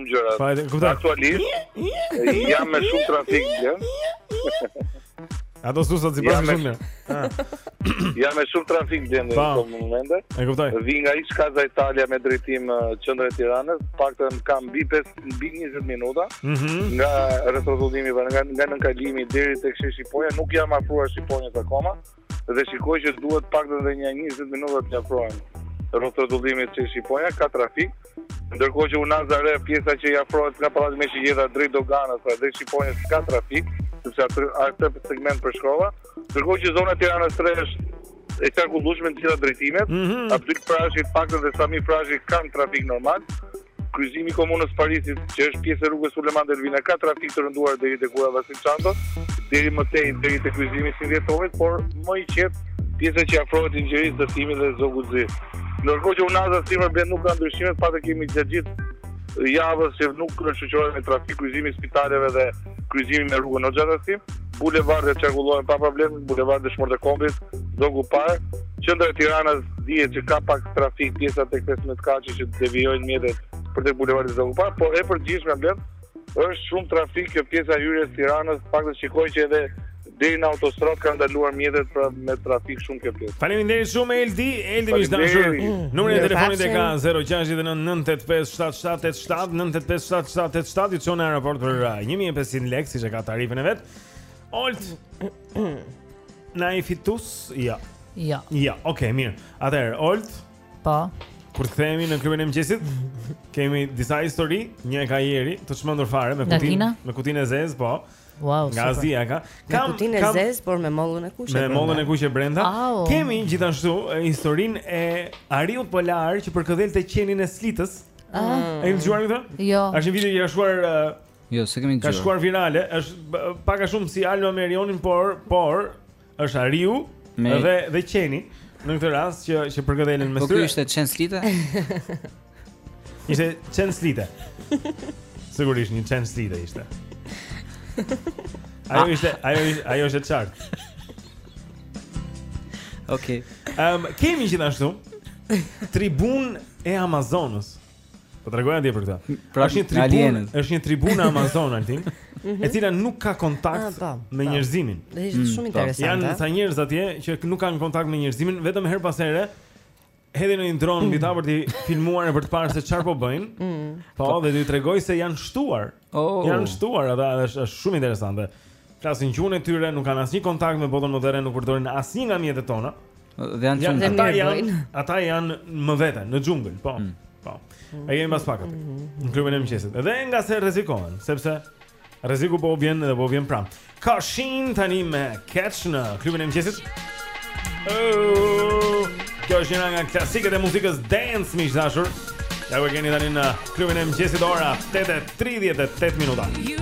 gjëra. Po, e kuptoj. Aktualisht jam me shumë trafik Blend. Ato susat si pas shumë. Jam me shumë trafik dhe në këto momente. E kuptoj. Vij nga ish Casa Italia me drejtim qendra e Tiranës, paktën kam mbi 5, mbi 20 minuta, mm -hmm. nga rrethrrotullimi, nga, nga nënkalimi, deri te sheshi Shqiponja, nuk i jam afruar Shqiponjës akoma, Dhe shikoj që duhet paktën dhe një 20 minuta t'i afrohem rrethrrotullimit te Shqiponja, ka trafik, ndërkohë që Unaza e Re pjesa që i afrohet nga pallati me shigjeta drejt doganës pra drejt Shqiponjës ka trafik, sepse atë, atë segment përshkova, ndërkohë që zona e Tiranës së Re është e qarkullueshme në të gjitha drejtimet, mm -hmm. Abdyl Frashëri, paktën dhe Sami Frashëri kanë trafik normal, Kryqëzimi i Komunës së Parisit, që është pjesë e rrugës Sulejman Delvina, ka trafik të rënduar deri tek ura Vasil Shanto, deri më tej deri te kryqëzimi i 21 Dhjetorit, por më i qetë pjesa që afrohet Inxhinierisë së Ndërtimit dhe Zogut të Zi. Ndërkohë që unaza sipër Blend nuk ka ndryshime, të paktën kemi gjatë gjithë javës që nuk shoqërohet me trafik kryqëzimi i spitaleve dhe kryqëzimi me rrugën Hoxha Tahsim, bulevardet qarkullohen pa problem, bulevardi Dëshmorët e Kombit, Zogu i Parë, qendra e Tiranës dihet që ka pak trafik pjesa tek 15 katëshi që devijojnë mjetet për tek bulevardi Zogu i Parë, por e përgjithshme Blend është shumë trafik kjo pjesa e hyrjes së Tiranës, paktën shikoj që edhe Deri në autostradë kanë ndaluar mjetet pra me trafik shumë këtu. Faleminderit shumë Eldi, Eldi më dashur. Numri i telefonit e ka 0692077787 9857787 i çon në aeroport për 1500 lekë siç e ka tarifën e vet. Olt. Na i fitus? Ja. Ja. Ja, okay, mirë. Atëherë Olt. Po. Kur të kthehemi në klubin e mëngjesit, kemi disa histori, një e ka Eri, të çmendur fare me kutinë, me kutinë e zezë, po. Wow, nga Azia ka. Kam kutinë e zezë, por me mollën e kuqe. Me mollën e kuqe brenda. Oh. Kemi gjithashtu historinë e ariut polar që përkëdhelte qenin e slitës. Ah. E kemi dëgjuar këtë? Jo. Është një video që ka shkuar Jo, s'e kemi dëgjuar. Ka shkuar virale, është pak a shumë si Alma me Erionin, por por Është ariu me... dhe dhe qeni në këtë rast që që përkëdhelen me sy. Po ky ishte qen slite? Ishte qen slite. Sigurisht një qen slite ishte. Ajo ah. ishte, ajo ishte, ajo është e qartë. Okej. Okay. Ehm, um, kemi gjithashtu tribunë e Amazonës. Po tregoja dje për këtë. Pra është një tribu, është një tribu në Amazonë, Altin, mhm. e cila nuk ka kontakt ah, po, po. me njerëzimin. Është mm, shumë po. interesante. Janë ca njerëz atje që nuk kanë kontakt me njerëzimin, vetëm herë pas here hedhin një dron mbi ta për t'i filmuar e për të parë se çfarë po bëjnë. Mm. Po, dhe do tregoj se janë shtuar. Oh. Janë shtuar ata, është është shumë interesante. Flasin gjuhën e tyre, nuk kanë asnjë kontakt me botën moderne, nuk përdorin asnjë nga mjetet tona. Dhe janë qenë. Ata janë, ata janë me veten në xhungël, po. Mm. Po. Mm. E kemi pas pakëz. Mm-hmm. Në klubin e mëngjesit. Dhe nga se rrezikohen, sepse rreziku po u vjen dhe po u vjen pranë. Kashin tani me Catch në klubin e mëngjesit. Oh, kjo është njëra nga klasikët e muzikës dance miq të dashur. Ja ku e keni tani në klubin e mëngjesit ora 8:38 minuta. You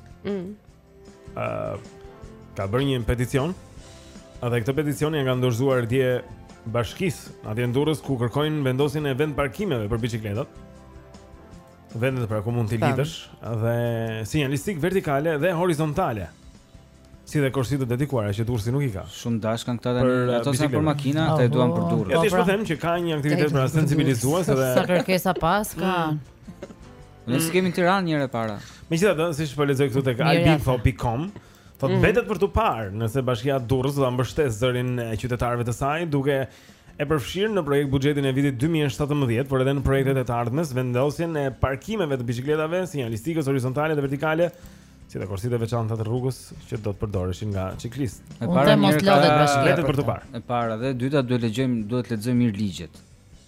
Mm. Ë uh, ka bërë një peticion. Dhe këtë peticion ia kanë dorëzuar dje bashkisë, atje në Durrës ku kërkojnë vendosjen e vendparkimeve për biçikletat. Vendet pra ku mund t'i lidhësh dhe sinjalistikë vertikale dhe horizontale. Si dhe korsi të dedikuara që Durrësi nuk i ka. Shumë dash kanë këta tani, ato janë për makina, ata e duan për Durrës. Ja, ti po, po pra. them që ka një aktivitet pra sensibilizues edhe sa kërkesa paska. Mm. Ne s'i kemi në Tiranë një herë para. Megjithatë, siç po lexoj këtu tek albinfo.com, thotë mm. mbetet për t'u parë nëse bashkia Durrës do ta mbështesë zërin e qytetarëve të saj duke e përfshirë në projektbuxhetin e vitit 2017, por edhe në projektet e të ardhmes, vendosjen e parkimeve të biçikletave, sinjalistikës horizontale dhe vertikale, si dhe korsitë e veçanta të rrugës që do të përdoreshin nga çiklistët. E para të mos lodhet bashkia. Vetëm për të parë. E para dhe e dyta duhet të lexojmë, duhet të lexojmë mirë ligjet.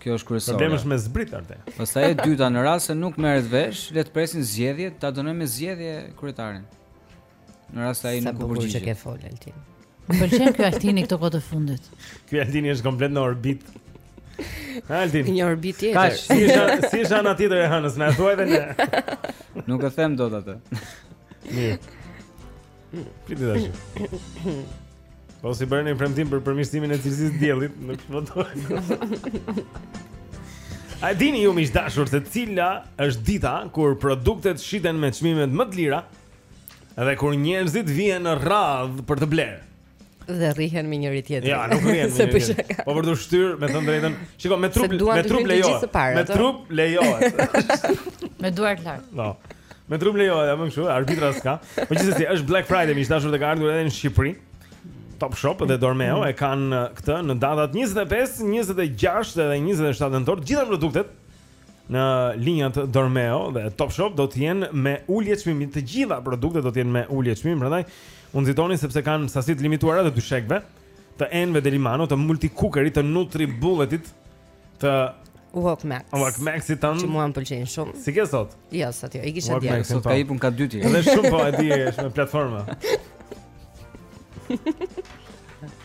Kjo është kryesore. Problemi është me zbrit atë. Pastaj e dyta, në rast se nuk merren vesh, le të presin zgjedhjet, ta dënojmë me zgjedhje kryetarin. Në rast se ai nuk po përgjigjet. Sa bukur që ke fol Altin. Më pëlqen ky Altini këto kohët e fundit. Ky Altini është komplet në orbitë. Altin. Një orbitë tjetër. Kaç, si është si është ana tjetër e hënës, na thuaj vetë. Nuk e them dot atë. Mirë. Priti tash. Po si bën një premtim për përmirësimin e cilësisë së diellit, nuk po do. A dini ju miq të dashur se cila është dita kur produktet shiten me çmimet më të lira dhe kur njerëzit vihen në rradhë për të blerë? dhe rrihen me njëri tjetrin. Ja, nuk rrihen me njëri tjetrin. Po për të shtyrë, me thënë të drejtën, shiko, me trup, me trup lejohet. Me trup lejohet. Me duart lart. Po. Me trup lejohet, apo kështu, arbitra s'ka. Po gjithsesi, është Black Friday, miq të dashur dhe ka ardhur edhe në Shqipëri. Top Shop dhe Dormeo mm. e kanë uh, këtë në datat 25, 26 dhe 27 nëntor, të gjitha produktet në linjat Dormeo dhe Top Shop do të jenë me ulje çmimi. Të gjitha produktet do të jenë me ulje çmimi, prandaj u nxitoni sepse kanë sasi të limituara të dyshekëve, të enëve Delimano, të multikukerit, të nutri bulletit, të Walk Max. Walk Max i tan. Që mua më pëlqejnë shumë. S'i ke sot? Jo, sot jo. I kisha dje. Walk Max sot ka hipur kat të dytë. Edhe shumë po e di, është me platformë.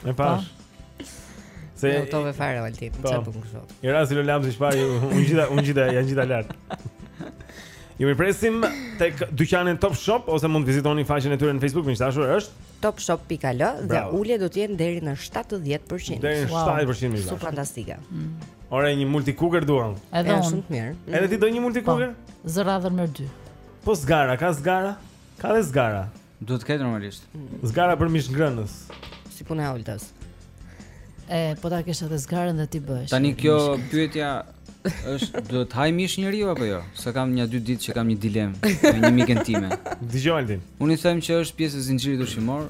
Me pash. Po. Se do të vë fare valti, po. çfarë bën kështu? I razi lo lamzi çfarë, unë gjitha, unë gjitha, janë gjitha lart. Ju mirëpresim tek dyqani Top Shop ose mund të vizitoni faqen e tyre në Facebook, miq të dashur, është topshop.al dhe ulja do të jetë deri në 70%. Deri në 70% miq. Super fantastike. Mm. Ore një multicooker duam. Edhe unë. Shumë mirë. Mm. Edhe ti do një multicooker? Po, zë radhën me dy. Po zgara, ka zgara? Ka dhe zgara. Duhet të ketë normalisht. Zgara për mish ngrënës. Si puna e Oltës. E, po ta kesh edhe zgarën dhe t'i bësh. Tani kjo pyetja është duhet të hajë mish njeriu apo jo? Se kam një dy ditë që kam një dilemë me një mikën time. Dëgjo Altin. Unë i them që është pjesë e zinxhirit ushqimor.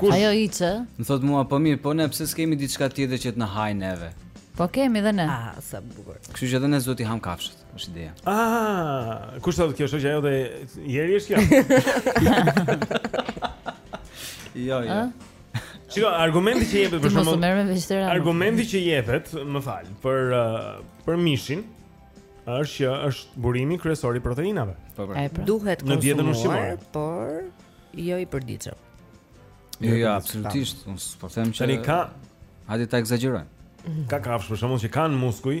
Kush? Ajo hiçë. Më thotë mua po mirë, po ne pse s'kemi diçka tjetër që të na hajë neve? Po kemi dhe ne. Ah, sa bukur. Kështu që edhe ne zoti ham kafshët. Është ideja. Ah, kush thotë kjo shoqja jote Jeri është kjo? Jo, jo. Shiko, argumenti që jepet për shembull. Argumenti që jepet, më fal, për uh, për mishin është që është burimi kryesor i proteinave. Po, po. Pra. Duhet konsumuar në dietën ushqimore, por jo i përditshëm. Jo, jo, absolutisht. Unë po them që tani ka, hajde ta ekzagjerojmë. Ka kafshë për shembull që kanë muskuj,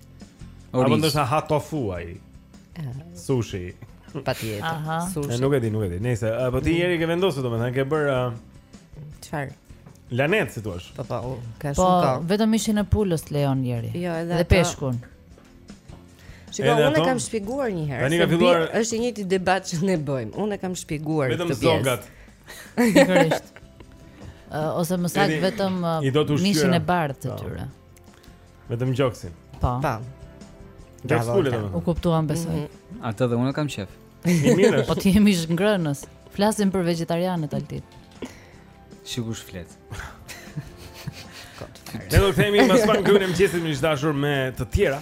Oriz. Apo ndoshta ha tofu ai. Sushi. Patjetër. Sushi. Nuk e di, nuk e di. Nejse po ti Jeri ke vendosur domethënë ke bërë çfarë? Lanet si thua? Po po, ka po, shumë kohë. Po vetëm mishin e pulës lejon Jeri. Jo, edhe dhe peshkun. Shiko, unë e kam shpjeguar një herë. Tani ka filluar. Është i njëjti debat që ne bëjmë. Unë e kam shpjeguar këtë pjesë. Vetëm zogat. Sigurisht. Ose më saktë vetëm mishin e bardhë të po. tyre. Vetëm gjoksin. Po. Po. Gjoks pule domethënë. U kuptuam besoj. Mm -hmm. Atë dhe unë kam qejf. Mirë. Po ti je mishngrënës. Flasim për vegetarianët Altin. Sigurisht flet. Ne do të themi pas pak gjë miq të dashur me të tjera.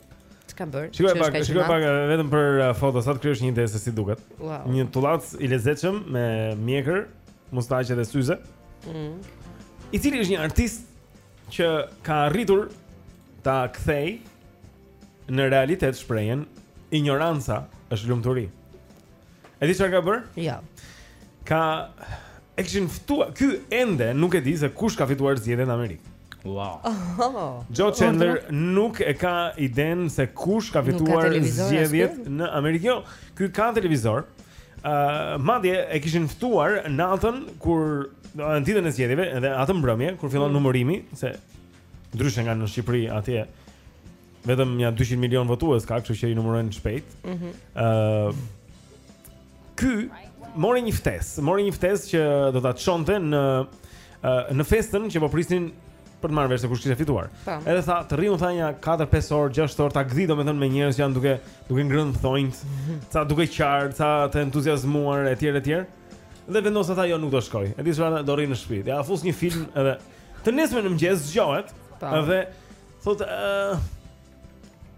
Ç'ka bërë? Shikoje pak, shikoje pak vetëm për uh, foto, sa të krijosh një ide se si duket. Wow. Një tullac i lezetshëm me mjekër, mustaqe dhe syze. Mm. I cili është një artist që ka arritur ta kthejë në realitet shprehjen injoranca është lumturi. E di çfarë ka bër? Jo. E kishin ftuar. Ky ende nuk e di se kush ka fituar zgjedhjet në Amerikë. Wow. Oh. Joe Chandler oh, nuk e ka idenë se kush ka fituar zgjedhjet në Amerikë. Jo, ky ka televizor. Ë, uh, madje e kishin ftuar natën kur në ditën e zgjedhjeve dhe atë mbrëmje kur fillon mm. numërimi se ndryshe nga në Shqipëri atje Vetëm nja 200 milion votues ka, kështu që i numërojnë shpejt. Mhm. Ëh. Mm uh, ky mori një ftesë, mori një ftesë që do ta çonte në uh, në festën që po prisnin për të marrë vesh se kush kishte fituar. Po. Edhe tha, të rri un tha nja 4-5 orë, 6 orë ta gdhi domethënë me njerëz që janë duke duke ngrënë thonjt, mhm. ca duke qarë, ca të entuziazmuar etj etj. Dhe vendos tha jo nuk do shkoj. Edhe tha do rri në shtëpi. Ja fus një film edhe të nesër në mëngjes zgjohet. Edhe Thot ë uh,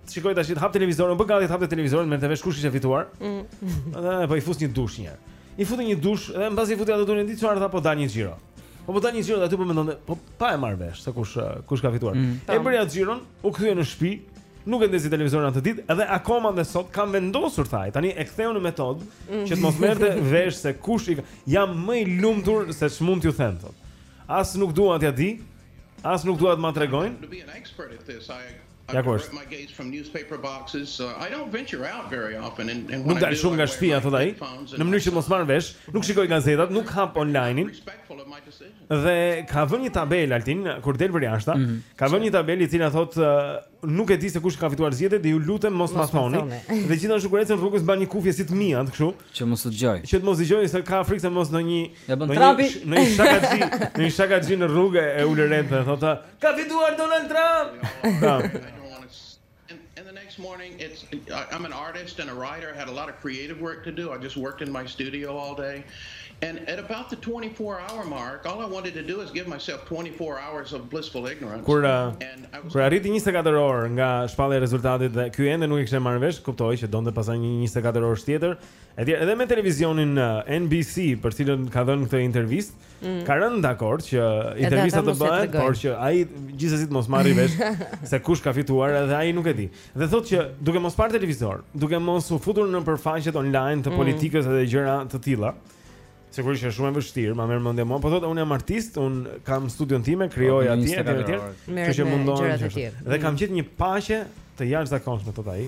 Shikoj tash hap televizorin, bën gati të hapte televizorin, merrte vesh kush kishte fituar. Ëh. Mm. Dhe po i fus një dush një herë. I futi një dush dhe mbasi futi atë dushin di ti çfarë tha po dal një xhiro. Po po dal një xhiro aty po mendon po pa e marr vesh se kush kush ka fituar. Mm. E bëri atë xhiron, u kthye në shtëpi, nuk e ndezi televizorin atë ditë dhe akoma edhe sot kam vendosur tha ai. Tani e ktheu në metodë mm. që të mos merrte vesh se kush i jam më i lumtur se ç'mund t'ju them thot. As nuk dua t'ja di, As nuk dua t'ma tregojnë. Ja ku është. Nuk dal shumë nga shtëpia, thot ai, në mënyrë që mos marr vesh, nuk shikoj gazetat, nuk hap online-in. Dhe ka vënë një tabelë Altin kur del për jashta, mm -hmm. ka vënë një tabelë e cila thot nuk e di se kush ka fituar zgjedhjet dhe ju lutem mos ma thoni. Dhe gjithashtu kur ecën rrugës mban një kufje si të miat, kështu. Që mos të dëgjoj. Që të mos dëgjoj se ka frikë se mos ndonjë Ja bën Trumpi. Ndonjë shakaxhi, ndonjë shakaxhi në rrugë ulëret dhe thotë, "Ka fituar Donald Trump." And the next morning it's I'm an artist and a writer, I had a lot of creative work to do. I just worked in my studio all day. And at about the 24 hour mark, all I wanted to do is give myself 24 hours of blissful ignorance. Kur uh, kur arriti 24 orë nga shpallja e rezultatit dhe ky ende nuk e kishte marrë vesh, kuptoi që donte pastaj një 24 orësh tjetër Edhe, edhe me televizionin NBC, për cilën ka dhënë këtë intervistë, mm. ka rënë dakord që intervista të bëhet, por që ai gjithsesi të mos marrë vesh se kush ka fituar, edhe ai nuk e di. Dhe thotë që duke mos parë televizor, duke mos u futur në për faqet online të mm. politikës edhe gjëra të tilla, sigurisht është shumë e vështirë, ma merr mendja mua, po thotë unë jam artist, un kam studion time, po, krijoj atje etj etj. Kështu që mundohem. Dhe kam mm. gjetë një paqe të jashtëzakonshme thotë ai.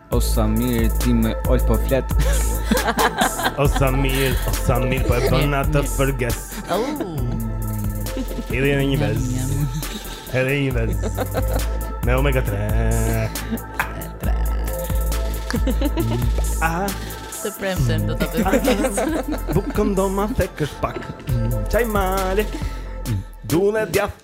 O sa mirë ti me Ol po flet. o sa mirë, o sa mirë po e bën atë fërgesë. Oh. Edhe një vez. Edhe një vez. Me omega 3. Ah, të premten do ta bëj fërgesë. Bukën do ma thekësh pak. Çaj mali. Du dhe djathë.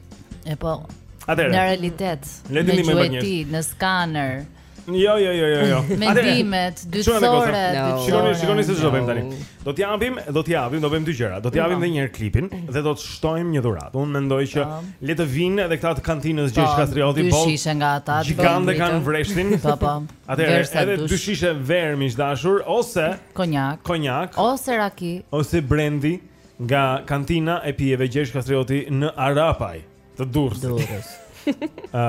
E po. Atëherë. Në realitet. Le të ndihmojmë për një. Në skaner. Jo, jo, jo, jo, jo. Mendimet, dytësore. Shikoni, shikoni se ç'do bëjmë tani. Do të japim, do të japim, do bëjmë dy gjëra. Do të japim edhe një herë klipin dhe do të shtojmë një dhuratë. Unë mendoj që le të vinë edhe këta të kantinës Gjergj Kastrioti, po. Dy shishe nga ata. Gjigant e kanë vreshtin. Po, po. Atëherë, edhe dy shishe verë miq të dashur ose konjak. Konjak. Ose raki. Ose brendi. Nga kantina e pijeve Gjergj Kastrioti në Arapaj të Durrësit. Durrës. Ë,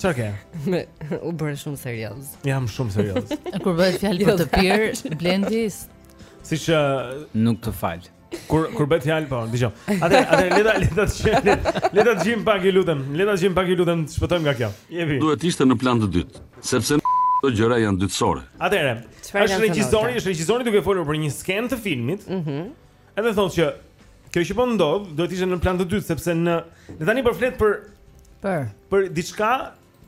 ça ke? Me, u bëre shumë serioz. Jam shumë serioz. E kur bëhet fjalë për të pirë, Blendi s- Siç ë, Nuk të fal. kur kur bëhet fjalë po, dëgjoj. Atë atë le ta le ta dëgjojmë. Le ta dëgjojmë pak ju lutem. Le ta dëgjojmë pak ju lutem, të shpëtojmë nga kjo. Jepi. Duhet të ishte në plan të dytë, sepse në këto gjëra janë dytësore. Atëherë, Çfarë është janë të regjisori, nota? është regjisori duke folur për një skenë të filmit. Mhm. Edhe thotë që kjo që po ndodh, duhet të ishte në plan të dytë sepse në ne tani po flet për për për diçka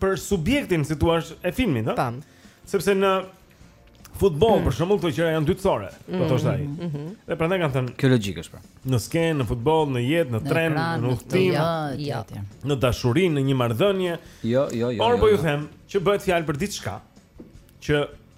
për subjektin, si thua, e filmit, ëh. Tam. Sepse në futboll, për shembull, këto gjëra janë dytësore, po thoshte ai. Mhm. Dhe prandaj kam thënë Kjo logjikë është pra. në skenë, në futboll, në jetë, në tren, ekran, në udhëtim, jo, jo. etj. në dashuri, në një marrëdhënie. Jo, jo, jo. Por jo, po ju jo. them që bëhet fjalë për diçka që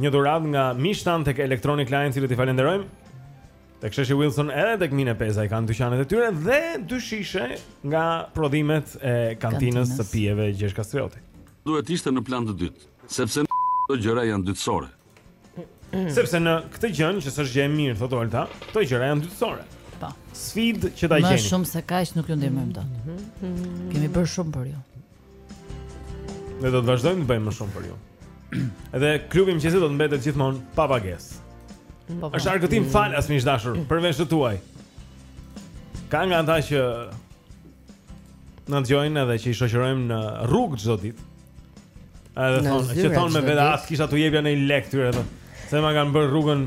Një dhuratë nga Mishtan tek Electronic Line, të cilët i falenderojmë. Tek Sheshi Wilson edhe tek Mine Peza i kanë dyqanet e tyre dhe dy shishe nga prodhimet e kantinës së pijeve Gjergj Kastrioti. Duhet të ishte në plan të dytë, sepse në këto gjëra janë dytësore. Sepse në këtë gjën që s'është gjë e mirë, thotë Olta, këto gjëra janë dytësore. Po. Sfidë që ta gjeni. Më shumë se kaq nuk ju ndihmojmë dot. Mhm. Kemi bërë shumë për ju. Ne do të vazhdojmë të bëjmë më shumë për ju. Edhe klubi i mëngjesit do të mbetet gjithmonë pa pagesë. Po, po. Është argëtim falas miq të dashur, për veshët tuaj. Ka nga ata që na dëgjojnë edhe që i shoqërojmë në rrugë çdo ditë. Edhe thonë, që thonë me vete ah t'i kisha t'u jepja nënjë lek këtyre ato. Se ma kanë bërë rrugën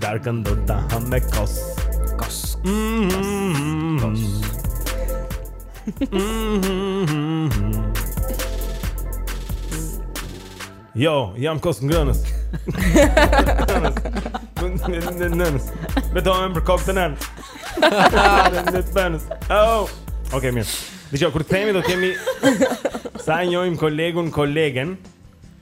Darkën do ta ham me kos. Kos. Mm -hmm. Kos. Mm -hmm. Jo, jam kosngrënës. Nën nën nënës. Me do më për kokë të nënës. Në në të bënës. Oh. Okej, mirë. Dhe që kur themi do kemi Sa njojmë kolegun, kolegen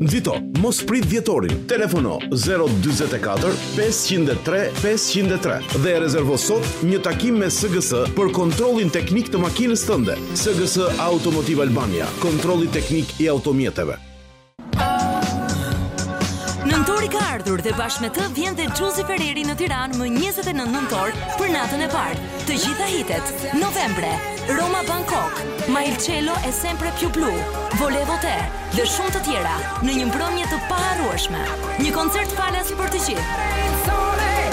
Nxito, mos prit dhjetorin. Telefono 044 503 503 dhe rezervo sot një takim me SGS për kontrollin teknik të makinës tënde. SGS Automotive Albania, kontrolli teknik i automjeteve. Nëntori ka ardhur dhe bashkë me të vjen dhe Giusy Ferreri në Tiranë më 29 nëntor për Natën e Bardhë. Të gjitha hitet, Novembre, Roma Bangkok, Ma il cielo è sempre più blu, Volevo te dhe shumë të tjera në një mbrëmje të paharrueshme. Një koncert falas për të gjithë.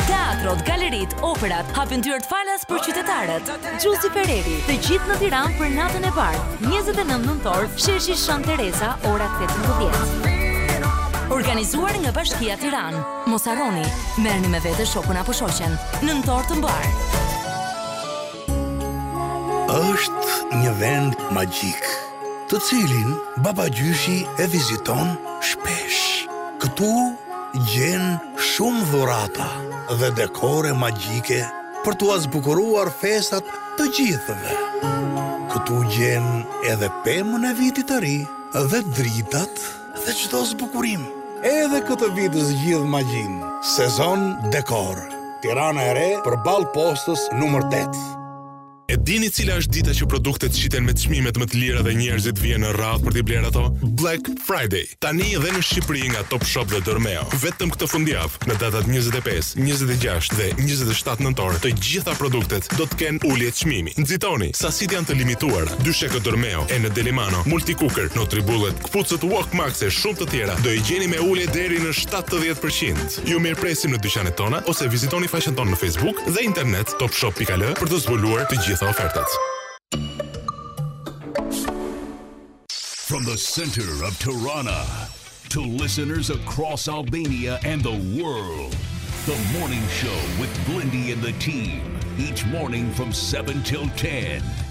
Teatrot, galeritë, operat hapin dyert falas për qytetarët. Giusy Ferreri, të gjithë në Tiranë për Natën e Bardhë, 29 nëntor, sheshi Nënë Tereza, ora 18. Organizuar nga Bashkia Tiranë. Mos harroni, merrni me vete shokun apo shoqen. Nëntor të mbarë! Është një vend magjik, të cilin babagjyshi e viziton shpesh. Këtu gjen shumë dhurata dhe dekore magjike për t'ua zbukuruar festat të gjithëve. Këtu gjen edhe pemën e Vitit të Ri dhe dritat Dhe çdo zbukurim. Edhe këtë vit zgjidh magjinë. Sezon Dekor, Tirana e Re përballë postës numër tetë. E dini cila është dita që produktet shiten me çmimet më të lira dhe njerëzit vihen në rradhë për t'i blerë ato? Black Friday. Tani dhe në Shqipëri nga Top Shop dhe Dormeo. Vetëm këtë fundjavë, në datat 25, 26 dhe 27 nëntor, të gjitha produktet do të kenë ulje çmimi. Nxitoni, sasitë janë të limituara. Dyshekët Dormeo, enë Delimano, Multicooker, Nutribullet, Këpucët Walkmaxx e shumë të tjera do i gjeni me ulje deri në 70%. Ju mirëpresim në dyqanet tona ose vizitoni faqen tonë në Facebook dhe internet topshop.al për të zbuluar të gjitha ofertat. From the center of Tirana to listeners across Albania and the world. The morning show with Blendi and the team each morning from 7 till 10.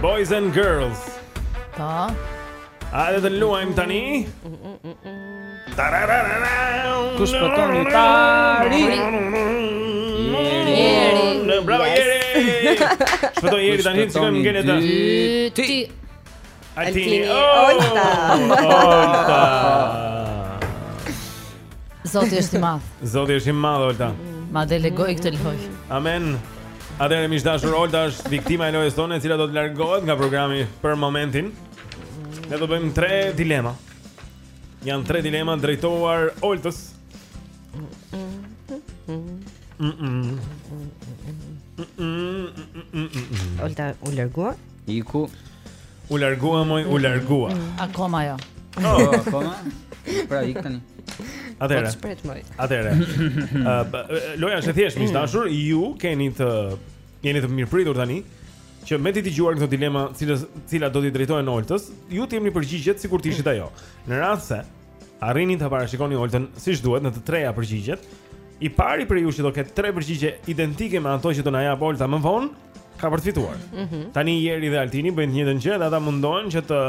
Boys and girls. Ta. A do të luajmë tani? Kush po luan tani? Jeri. Bravo Jeri. Shpëtoi Jeri tani, sikon ngjelet. Ti. Altini Olta. Olta. Zoti është i madh. Zoti është i madh Olta. Ma delegoj këtë lojë. Amen. Atëherë miq të dashur Olta është viktima e lojës tonë e cila do të largohet nga programi për momentin. Ne do bëjmë tre dilema. Janë tre dilema drejtuar Oltës. Olta u largua? Iku. U largua moj, u largua. Mm. Akoma jo. Oh, oh, akoma. Pra ik tani. Atëre. Po Atëre. Loja është e thjeshtë, miq mm. dashur, ju jeni të mirëpritur tani që me t'i dëgjuar këto dilema, të cilat do t'i drejtohen Oltës, ju të jepni përgjigjet sikur të ishit ajo. Në rast se arrini ta parashikoni Oltën siç duhet në të treja përgjigjet, i pari prej jush që do ketë tre përgjigje identike me ato që do na jap Olta më vonë, ka për të fituar. Mm -hmm. Tani Jeri dhe Altini bëjnë të njëjtën gjë dhe ata mundohen që të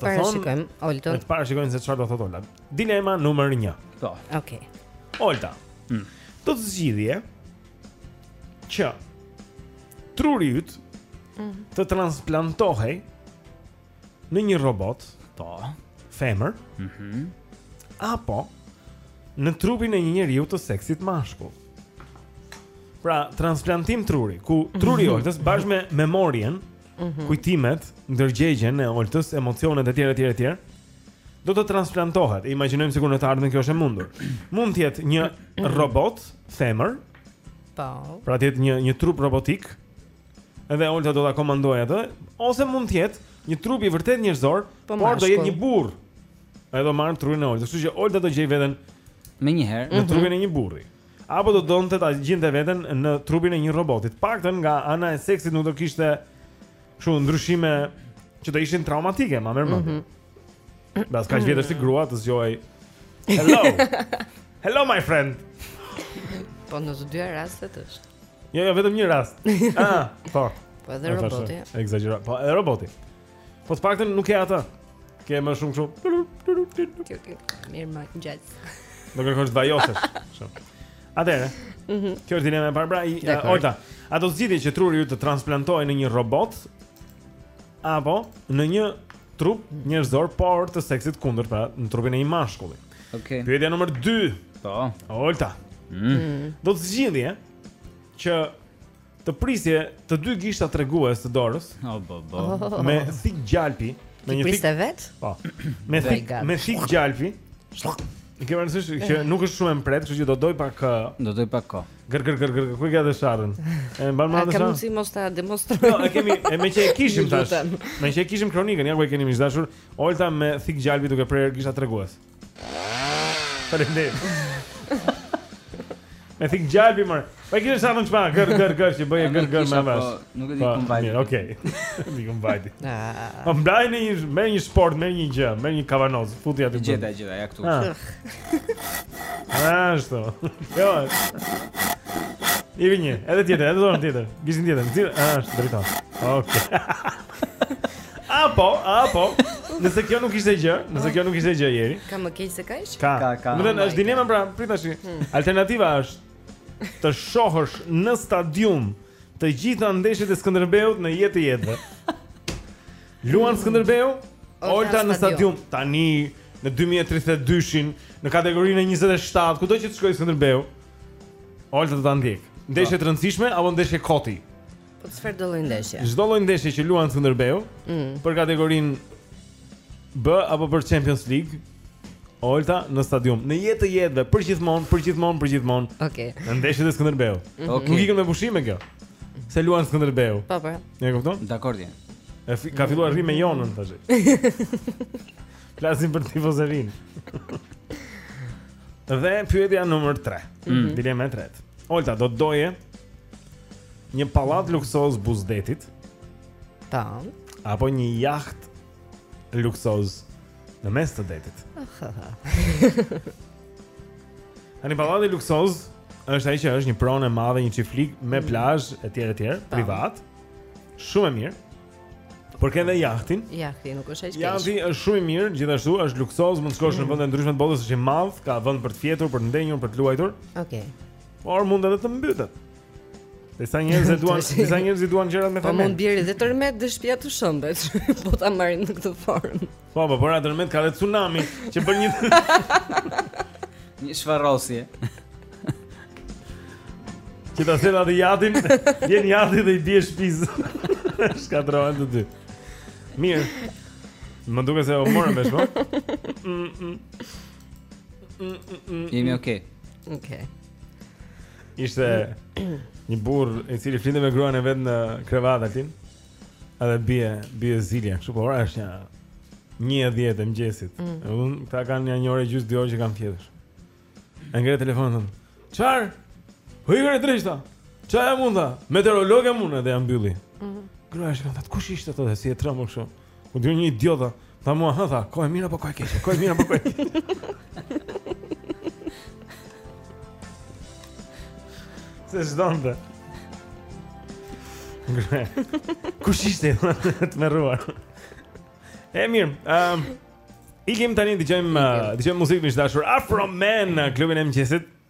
të thonë. Parashikojnë Olta. Ne parashikojmë se çfarë do thotë Olta. Dilema numër 1. Po. Okej. Okay. Olta. Mm. Do të zgjidhje që truri yt mm. të transplantohej në një robot, po, femër, mhm, mm apo në trupin e një njeriu të seksit mashkull. Pra, transplantim truri, ku truri i Oltës bashkë me memorien, mhm. kujtimet, ndërgjegjen e Oltës, emocionet e tjera e tjera e tjera, do të transplantohet. Imagjinojmë sikur në të ardhmen kjo është e mundur. Mund të jetë një robot femër. Po. Pra të jetë një një trup robotik Edhe Olta do ta komandojë atë, ose mund të jetë një trup i vërtetë njerëzor, po por do jetë një burrë. Ai do marrë trurin e Oltës, kështu që Olta do gjejë veten menjëherë në mhm. trupin e një burri. Apo do donte ta gjente veten në trupin e një roboti. Paktën nga ana e seksit nuk do kishte kështu ndryshime që do ishin traumatike, ma merr. Mm -hmm. Pas kaq vitesh si grua të zgjohej. Hello. Hello my friend. Po në të dyja rastet është. Jo, jo, vetëm një rast. Ah, po. Po edhe roboti. Ekzagjero. Po edhe roboti. Po të paktën nuk i ke ato. Ke më shumë kështu. Okej, okej. Mirë, më gjat. Do kërkosh të vajosesh. Shumë. Atëre. Mhm. Kjo është dilema e parë, pra, Olta. A do të zgjidhje që truri yt të transplantohej në një robot apo në një trup njerëzor por të seksit kundërt, pra në trupin e një mashkulli. Okej. Okay. Pyetja numër 2. Po. Olta. Mm. Do të zgjidhje që të prisje të dy gishtat tregues të dorës. Oh, bo, bo. Oh. Me thikë gjalpi, me një thikë vetë? Po. Me thikë, me thikë gjalpi. Nuk e vërtetë që nuk është shumë e mprehtë, kështu që do dojë pak do dojë pak kohë. Gër gër gër gër si puna te sharra. E mban mend atë sharrën. mos ta demonstroj. Jo, e kemi, e meqë e kishim tash. Meqë e kishim kronikën, ja ku e keni miq të dashur. Olta me thikë gjalpi duke prerë gishtat tregues. Faleminderit. Me thikë gjalpi more. Pa kishë sa më çma, gër gër gër që bëje gër gër më pas. Po, nuk e di po, ku më vajti. Okej. S'di ku më vajti. Po mbajnë një me një shportë, me një gjë, me një kavanoz, futi aty. Gjeta, gjeta, ja këtu. Ah. Ashtu. Jo. I vjen një, edhe tjetër, edhe dorën tjetër. Gishtin tjetër, tjetër. Ashtu, drejton. Okej. Apo, apo. Nëse kjo nuk ishte gjë, nëse kjo nuk ishte gjë ieri. Ka më keq se kaq? Ka, ka. ka. Do të thënë, oh është dilema pra, prit tashi. Hmm. Alternativa është të shohësh në stadium të gjitha ndeshjet e Skënderbeut në jetë të jetëve. Luan Skënderbeu, Olta në stadium tani në 2032-shin në kategorinë e 27, kudo që të shkojë Skënderbeu. Olta do ta ndjek. Ndeshje të rëndësishme apo ndeshje koti? Po çfarëdo lloj ndeshje? Çdo lloj ndeshje që luan Skënderbeu mm. për kategorinë B apo për Champions League. Olta në stadium, në jetë të jetëve, përgjithmonë, përgjithmonë, përgjithmonë. Okej. Okay. Në ndeshjet e Skënderbeut. Okej. Okay. Nuk ikën me pushime kjo. Se luan Skënderbeu. Po po. E kupton? Dakor jam. E fi, ka filluar rri me Jonën tash. Plasin për tifozërinë. Dhe pyetja numër 3. Mm -hmm. Dilema e tretë. Olta, do të doje një pallat luksoz buzë detit? Tam. Apo një jaht luksoz në mes të detit. Ani pallati luksoz është ai që është një pronë e madhe, një çiflig me mm. plazh etj etj, privat. Shumë e mirë. Por ke edhe jahtin. Jahti nuk është aq keq. Jahti është shumë i mirë, gjithashtu është luksoz, mund të shkosh në mm. vende ndryshme të botës, është i madh, ka vend për të fjetur, për të ndenjur, për të luajtur. Okej. Okay. Por mund edhe të mbytet. Dhe sa njerëz e duan, sa njerëz i duan gjërat me tërmet. Po mund bjerë dhe tërmet dhe shtëpia të shëmbet. Po ta marrim në këtë formë. Po, po, por tërmet ka dhe tsunami që bën një një shfarrosje. Që ta sjell dhe jahtin, vjen jahti dhe i bie shpisë. Shkatërrohen të dy. Mirë. Më duket se u morëm vesh po Jemi oke Oke Ishte një burrë i cili flinte me gruan e vet në krevat atin. Edhe bie, bie zilja, kështu po ora është një 1:10 e mëngjesit. Mm. Edhe këta kanë një orë e gjysmë dy orë që kanë fjetur. E ngre telefonin thotë. Çfarë? Hujëra drejta. Çfarë jam unë? Meteorolog jam unë dhe ja mbylli. Mhm. Mm Gruaja i thotë kush ishte ajo dhe si e trembur kështu. U tha një idiot tha Tha mua, ha, tha, kohë e mirë apo kohë e keqe Kohë e mirë apo kohë e keqe Se shdojnë dhe Ngre Kush ishte të me ruar E mirë um, Ikim tani dëgjojmë uh, Dëgjojmë muzikë miq të dashur Afroman Klubin e mëngjesit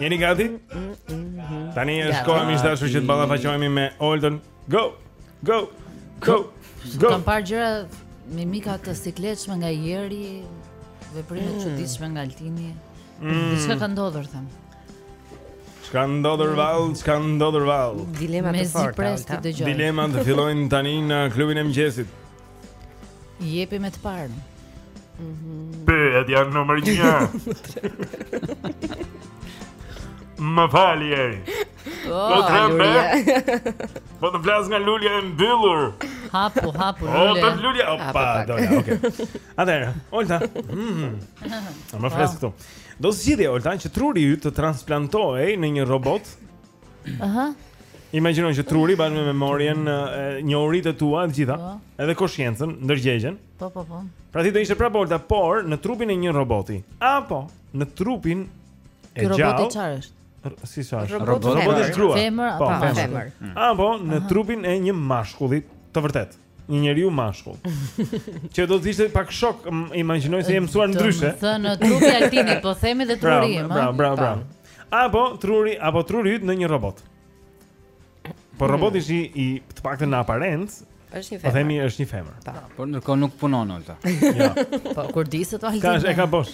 Jeni gati? Tani është koha më e dashur që të ballafaqohemi me Oltën. Go. Go. Go. Go. Kam parë gjëra mimika të sikletshme nga Jeri, veprime të mm. çuditshme nga Altini. Mm. Diçka ka ndodhur them. Ç'ka ndodhur vallë, ç'ka ndodhur vallë. Dilema të forta. Dilemat fillojnë tani në klubin e mëngjesit. Jepi me të parën. Mhm. Pyetja numër 1. Më fal Jeri. Oh, po trembe. Po të flas nga lulja e mbyllur. Hapu, hapu lulja. Oh, të lulja. Opa, do ja, okay. Atëherë, Olta. Mhm. Më flas këtu. Do zgjidhje Olta që truri yt të transplantohej në një robot Aha. Imagjino që truri bashkë me memorien, njohuritë e tua të gjitha, po. edhe koshiencën, ndërgjegjen. Po, po, po. Pra ti do ishte prapë Olta, por në trupin e një roboti. Apo në trupin e një. Roboti çfarë është? Si sa është? Roboti është grua. Femër apo po, femër? Apo në trupin e një mashkulli të vërtetë. një njeriu mashkull. Që do të ishte pak shok, imagjinoj se je mësuar ndryshe. Në trupin e Altinit, po themi dhe truri im. Bravo, bravo, bravo. Apo truri, apo truri yt në një robot. Po hmm. roboti është të paktën në aparencë. Është një po femër. Po themi është një femër. Po, por ndërkohë nuk punon Olta. Jo. Po ku e di se ti Altin. E ka, e ka bosh.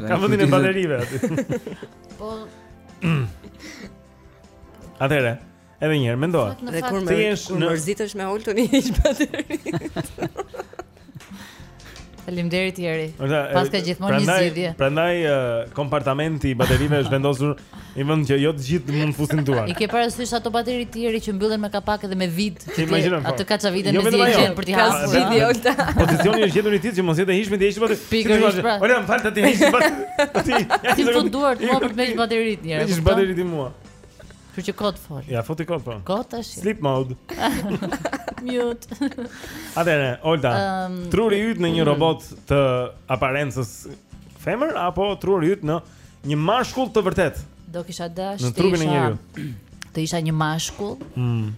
Ka vendin e baterive aty. Po. Atëre. Edhe një herë mendoj. Dhe kur më jesh në mërzitesh me Oltën i heq baterinë. Faleminderit Jeri. Paska gjithmonë një zgjidhje. Prandaj kompartamenti i baterive është vendosur në një vend që jo të gjithë mund të fusin duart. I ke parasysh ato bateritë e tjera që mbyllen me kapak edhe me vidë. Atë kaçavidën jo me zgjidhje për të hasur. Zgjidhje Olta. Pozicioni është gjetur i tillë që mos jetë hijshme të heqësh baterinë. Pikërisht. Pra. Olta, më fal të heq baterinë. Ti fut duart mua për të hequr bateritë njëra. Hiq bateritë mua. Kështu që kot fol. Ja futi kot po. Kot tash. Sleep mode. Mute. Atëre, Olta. Um, truri yt në një mm. robot të aparencës femër apo truri yt në një mashkull të vërtetë? Do kisha dashur të isha. Në trupin e njeriut. Të isha një mashkull. Mm.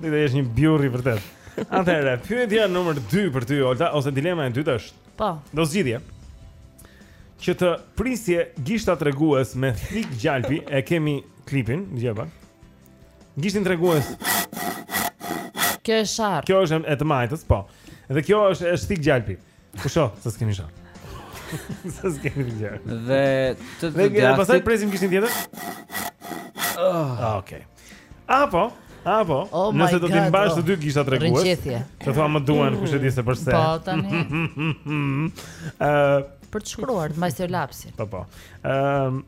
Dhe të jesh një burrë i vërtetë Atëherë, pyetja numër 2 për ty, Olta Ose dilema e dytë është Po Do zgjidhje Që të prisje gishtat tregues me thikë gjalpi E kemi klipin, djema Gishtin tregues Kjo është sharë Kjo është e të majtës, po Dhe kjo është, është thikë gjalpi Pusho, se s'kemi shok. Se s'kemi gjë. Dhe të të djathit. Dhe pastaj presim gishtin tjetër. Oh. Okej. Apo, apo, oh nëse do t'i mbash të dy gishta tregues. Të thua më duan kush e di se përse. Po tani. Ëh, për të shkruar, të mbaj lapsin. Po po. Ëm,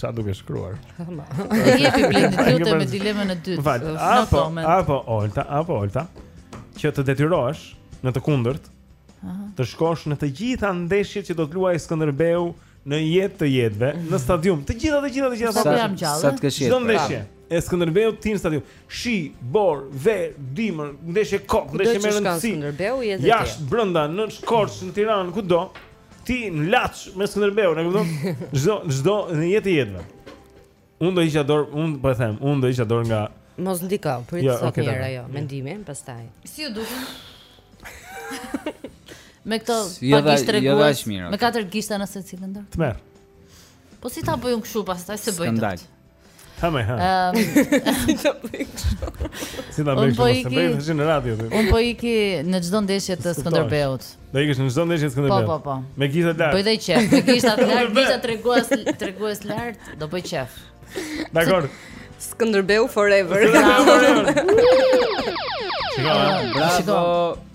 Qa duke shkruar E jepi Blendit të lutem me dilemën e dytë Val, apo, apo, olta, apo, olta Që të detyrohesh në të kundërt Të shkosh në të gjitha ndeshjet që do të luaj Skënderbeu Në jetë të jetëve Në stadium Të gjitha, të gjitha, të gjitha Sa, sa, sa të kesh Çdo ndeshje e Skënderbeut ti në stadium Shi, borë, verë, dimër Ndeshje kot, ndeshje me rëndësi Jashtë, brënda, në Korçë, në Tiranë, kudo Ti në Laç me Skënderbeun, e kupton? Çdo çdo në jetë të jetëve. Unë do isha dorë, unë po e them, unë do isha dorë nga Mos ndiko, prit jo, sot okay, njëra jo, mendimin, pastaj. Si ju duken? me këto jo pa gisht jo tregues, me katër gishta në secilën dorë. Tmerr. Po si ta bëjun kështu pastaj s'e bëjnë. Skandal. Ha me ha. Ehm. Si ta bëj po kështu? Unë po në radio ti. Unë po iki në çdo ndeshje të Skënderbeut. Do ikësh në çdo ndeshje të Skënderbeut. Po, po, po. Me gishtat. Po dhe qef, me gishtat lart, gishta tregues, tregues lart, do bëj qef. Dakor. Skënderbeu forever. Shikoj, bravo.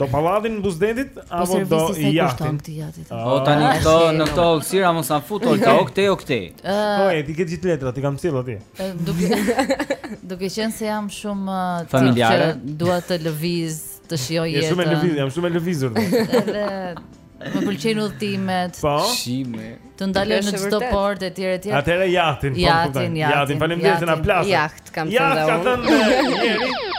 Do pallatin në buzë detit po apo do jahtin? Ah. Po tani këto në këto olsira mos na fut Olta o këtej o këtej. Po e di që gjithë letrat i kam sill aty. Duke duke qenë se jam shumë familjare, dua të lëviz, të shijoj jetën. Jam shumë lëviz, jam shumë lëvizur. Edhe më pëlqejnë udhëtimet. Po. Shime. Të ndaloj në çdo port etj etj. Atëre jahtin, po. Jahtin, jahtin. Faleminderit na plasë. Jaht kam thënë. Jaht kam thënë.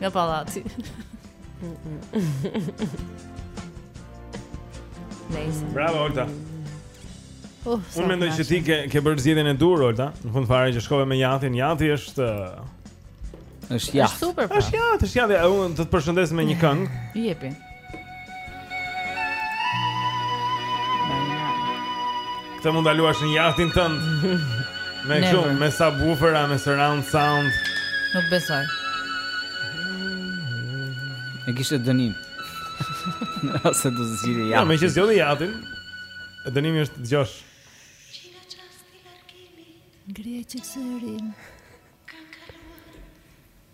Nga pallati. Nice. Bravo Olta. Uh, Unë mendoj që ti ke ke bërë zgjedhjen e duhur Olta. Në fund fare që shkove me jahtin, jahti është është jahti. Është super. Po. Është jahti, është jahti. Unë do të të përshëndes me një këngë. Jepi. Këtë mund ta luash në jahtin tënd. Me shumë, me subwoofer, me surround sound. Nuk besoj. E kishte dënim. Nëse do të zgjidhte jahtin. Jo, meqë zgjodhi jahtin. Dënimi është të dëgjosh. Ngrije zërin.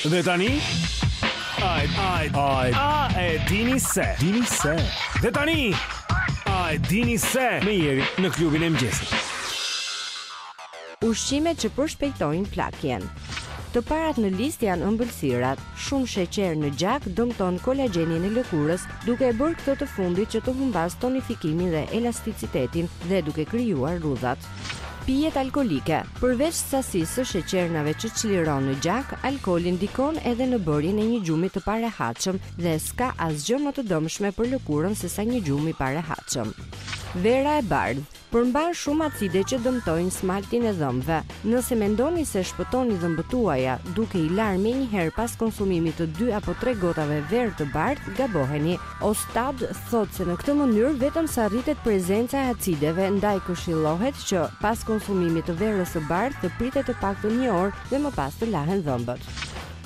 Dhe tani Ai ai ai a e dini se dini se Dhe tani ai dini se me Jerin në klubin e mëngjesit Ushqimet që përshpejtojnë plakjen Të parat në listë janë ëmbëlsirat Shumë sheqer në gjak dëmton kolagjenin e lëkurës duke e bërë këtë të fundit që të humbasë tonifikimin dhe elasticitetin dhe duke krijuar rrudhat. Pijet alkoolike, përveç sasisë së sheqernave që çliron në gjak, alkooli ndikon edhe në bërjen e një gjumi të parehatshëm dhe s'ka asgjë më të dëmshme për lëkurën se sa një gjumë i parehatshëm. Vera e bardhë, përmban shumë acide që dëmtojnë smaltin e dhëmbëve. Nëse mendoni se shpëtoni dhëmbët tuaja duke i larë menjëherë pas konsumimit të dy apo tre gotave verë të bardhë, gaboheni. Ostad thotë se në këtë mënyrë vetëm sa rritet prezenca e acideve, ndaj këshillohet që pas konsumimit të verës së bardhë të pritet të paktën një orë dhe më pas të lahen dhëmbët.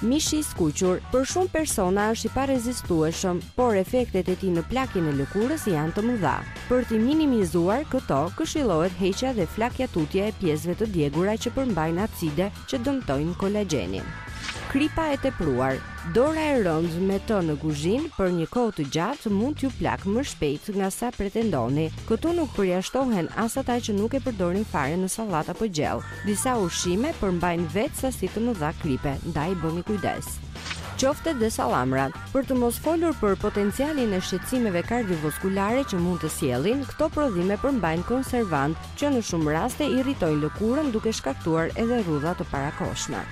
Mishi i skuqur për shumë persona është i parezistueshëm, por efektet e tij në plakjen e lëkurës janë të mëdha. Për t'i minimizuar këto, këshillohet heqja dhe flakja tutje e pjesëve të djegura që përmbajnë acide që dëmtojnë kolagjenin. Kripa e tepruar Dora e rëndë me të në kuzhinë për një kohë të gjatë mund t'ju plakë më shpejt nga sa pretendoni. Këtu nuk përjashtohen as ata që nuk e përdorin fare në sallata apo gjellë. Disa ushqime përmbajnë vetë sasi të mëdha kripe, ndaj bëni kujdes. Qofte dhe sallamra. Për të mos folur për potencialin e shqetësimeve kardiovaskulare që mund të sjellin, këto prodhime përmbajnë konservantë që në shumë raste irritojnë lëkurën duke shkaktuar edhe rrudha të parakohshme.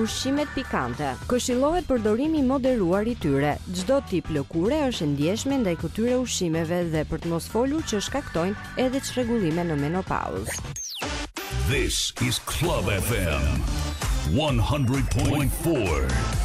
Ushqimet pikante. Këshillohet përdorimi i moderuar i tyre. Çdo tip lëkure është e ndjeshme ndaj këtyre ushqimeve dhe për të mos folur që shkaktojnë edhe çrregullime në menopauzë. This is Club FM 100.4.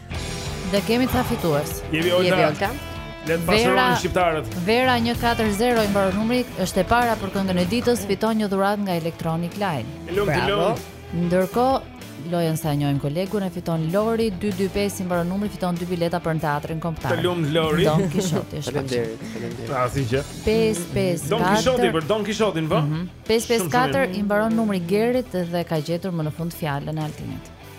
Dhe kemi ca fitues. Jevi Olta. Le të pasuron shqiptarët. Vera 140 i mbaron numri, është e para për këngën e ditës, fiton një dhuratë nga Electronic Line. Bravo. Ndërkohë, lojën sa e njohim kolegun e fiton Lori 225 i mbaron numri, fiton dy bileta për në teatrin kombëtar. Të lumtë Lori. Don Kishoti është. Faleminderit, faleminderit. Asi që. 554. Don Kishoti për Don Kishotin, po? 554 mhm. i mbaron numri Gerit dhe ka gjetur më në fund fjalën e Altinit.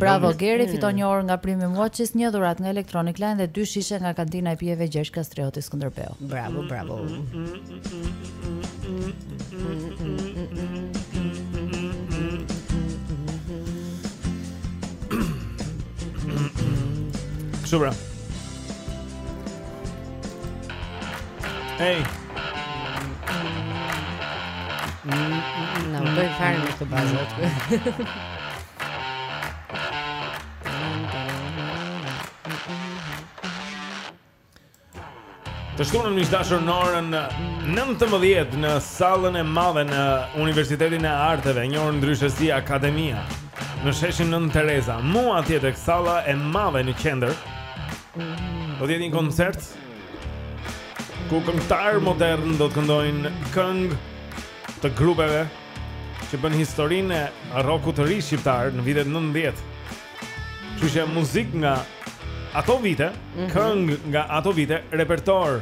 Bravo Geri, fiton një orë nga Prime Watches, një dhuratë nga Electronic Line dhe dy shishe nga kantina e pijeve Gjergj Kastrioti Skënderbeu. Bravo, bravo. Kështu pra. Hey. Na u bëj fare me këtë bazë. Të shtunën miq të dashur në orën 19 në sallën e madhe në Universitetin e Arteve, njohur ndryshe si Akademia, në sheshin Nënë Tereza, mu atje tek salla e madhe në qendër, do të jetë një koncert, ku këngëtarë modernë do të këndojnë këngë të grupeve, që bënë historinë e rrokut të ri shqiptar në vitet 90. Kështu që muzikë nga ato vite, mm -hmm. këngë nga ato vite, repertor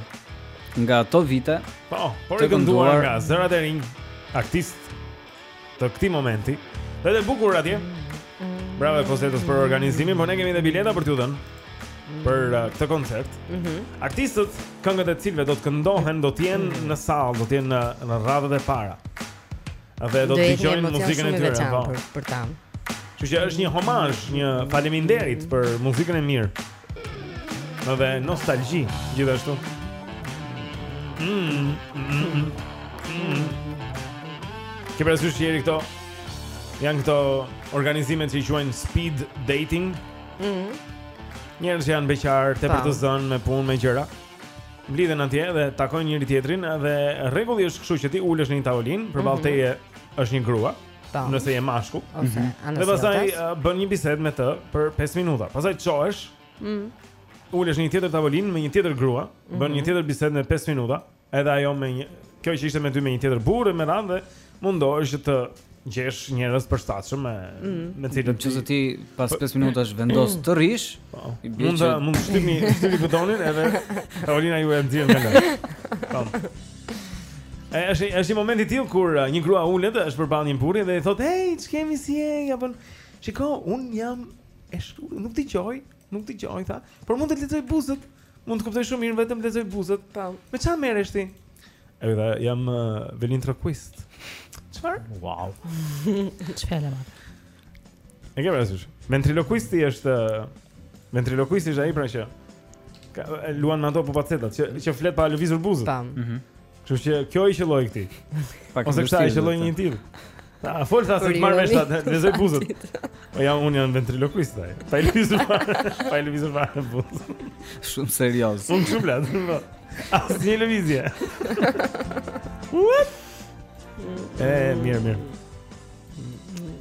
nga ato vite. Po, por i kënduar nga zërat e rinj, artistë të këtij momenti. Ide e bukur, a?. Bravo Kozetës për organizimin, por ne kemi edhe bileta për t'ju dhënë. për uh, këtë koncert. Mm -hmm. Artistët, këngët e cilëve do të këndohen, do të jenë mhm. në sallë, do të jenë në, në radhët e para. Dhe do të dëgjojnë muzikën e tyre po. për, për ta. Kështu që është një homazh, një faleminderit mm -hmm. për muzikën e mirë. Dhe nostalgji gjithashtu. Mm, mm, mm, mm. mm. Ke parasysh Geri këto? Janë këto organizimet që i quajnë speed dating? Mhm. Njerëz që janë beqarë, tepër të zënë me punë me gjëra. Mblidhen atje dhe takojnë njëri-tjetrin dhe rregulli është kështu që ti ulesh në një tavolinë, përballë mhm. teje është një grua. Tam. Nëse je mashkull. Ose, okay. Mhm. Dhe pastaj uh, bën një bisedë me të për 5 minuta. Pastaj çohesh. Mhm. Mm ulesh në një tjetër tavolinë me një tjetër grua, mm -hmm. bën një mhm. tjetër bisedë me 5 minuta. Edhe ajo me një Kjo që ishte me ty me një tjetër burrë e me radhë dhe mundohesh që të gjesh njerëz të përshtatshëm me mm. me cilët ti. Nëse ti pas 5 po- minutash vendos të rrish, po. mund të mund të shtypni shtypni butonin edhe Olina ju e ndjen me lë. Tam. Është është një moment i tillë kur uh, një grua ulet është përballë një burri dhe i thotë, "Hey, ç'kemi si je?" apo "Shiko, un jam kështu, nuk dëgjoj." Nuk dëgjoj tha, por mund të lexoj buzët. Mund të kuptoj shumë mirë vetëm lexoj buzët. Po. Me çfarë merresh ti? Ai tha, jam uh, ventriloquist. Çfarë? Wow. Çfarë më? E ke parasysh? Ventriloquisti është ventriloquisti është ai pra që ka, luan me ato pupacetat që që flet pa lëvizur buzët. Tam. Mhm. Mm Kështu që kjo i qëlloi këtij. Ose kësaj i qëlloi një i tillë. A fol tha se të marrë me shtatë, dhe zëj buzët. O jam, unë jam ventrilokuist, tha. Pa i lëvizur fare, pa i lëvizur fare buzët. Shumë serios. Unë shumë blat, shumë blat. Asnjë lëvizje. What? E, mirë, mirë.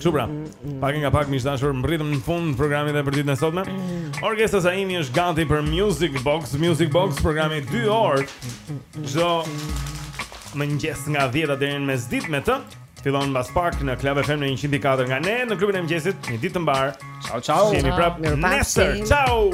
Kështu pra, pak nga pak miq të dashur, mbërritëm në fund të programit dhe për ditën e sotme. Orkestra, Saimi është gati për Music Box, Music Box programi 2 orë. Çdo mëngjes nga 10 deri në mesditë me të. Fillon mbas pak në Club FM në 104. Nga ne në klubin e mëngjesit një ditë të mbarë. Ciao ciao. Jemi prapë nesër. Ciao.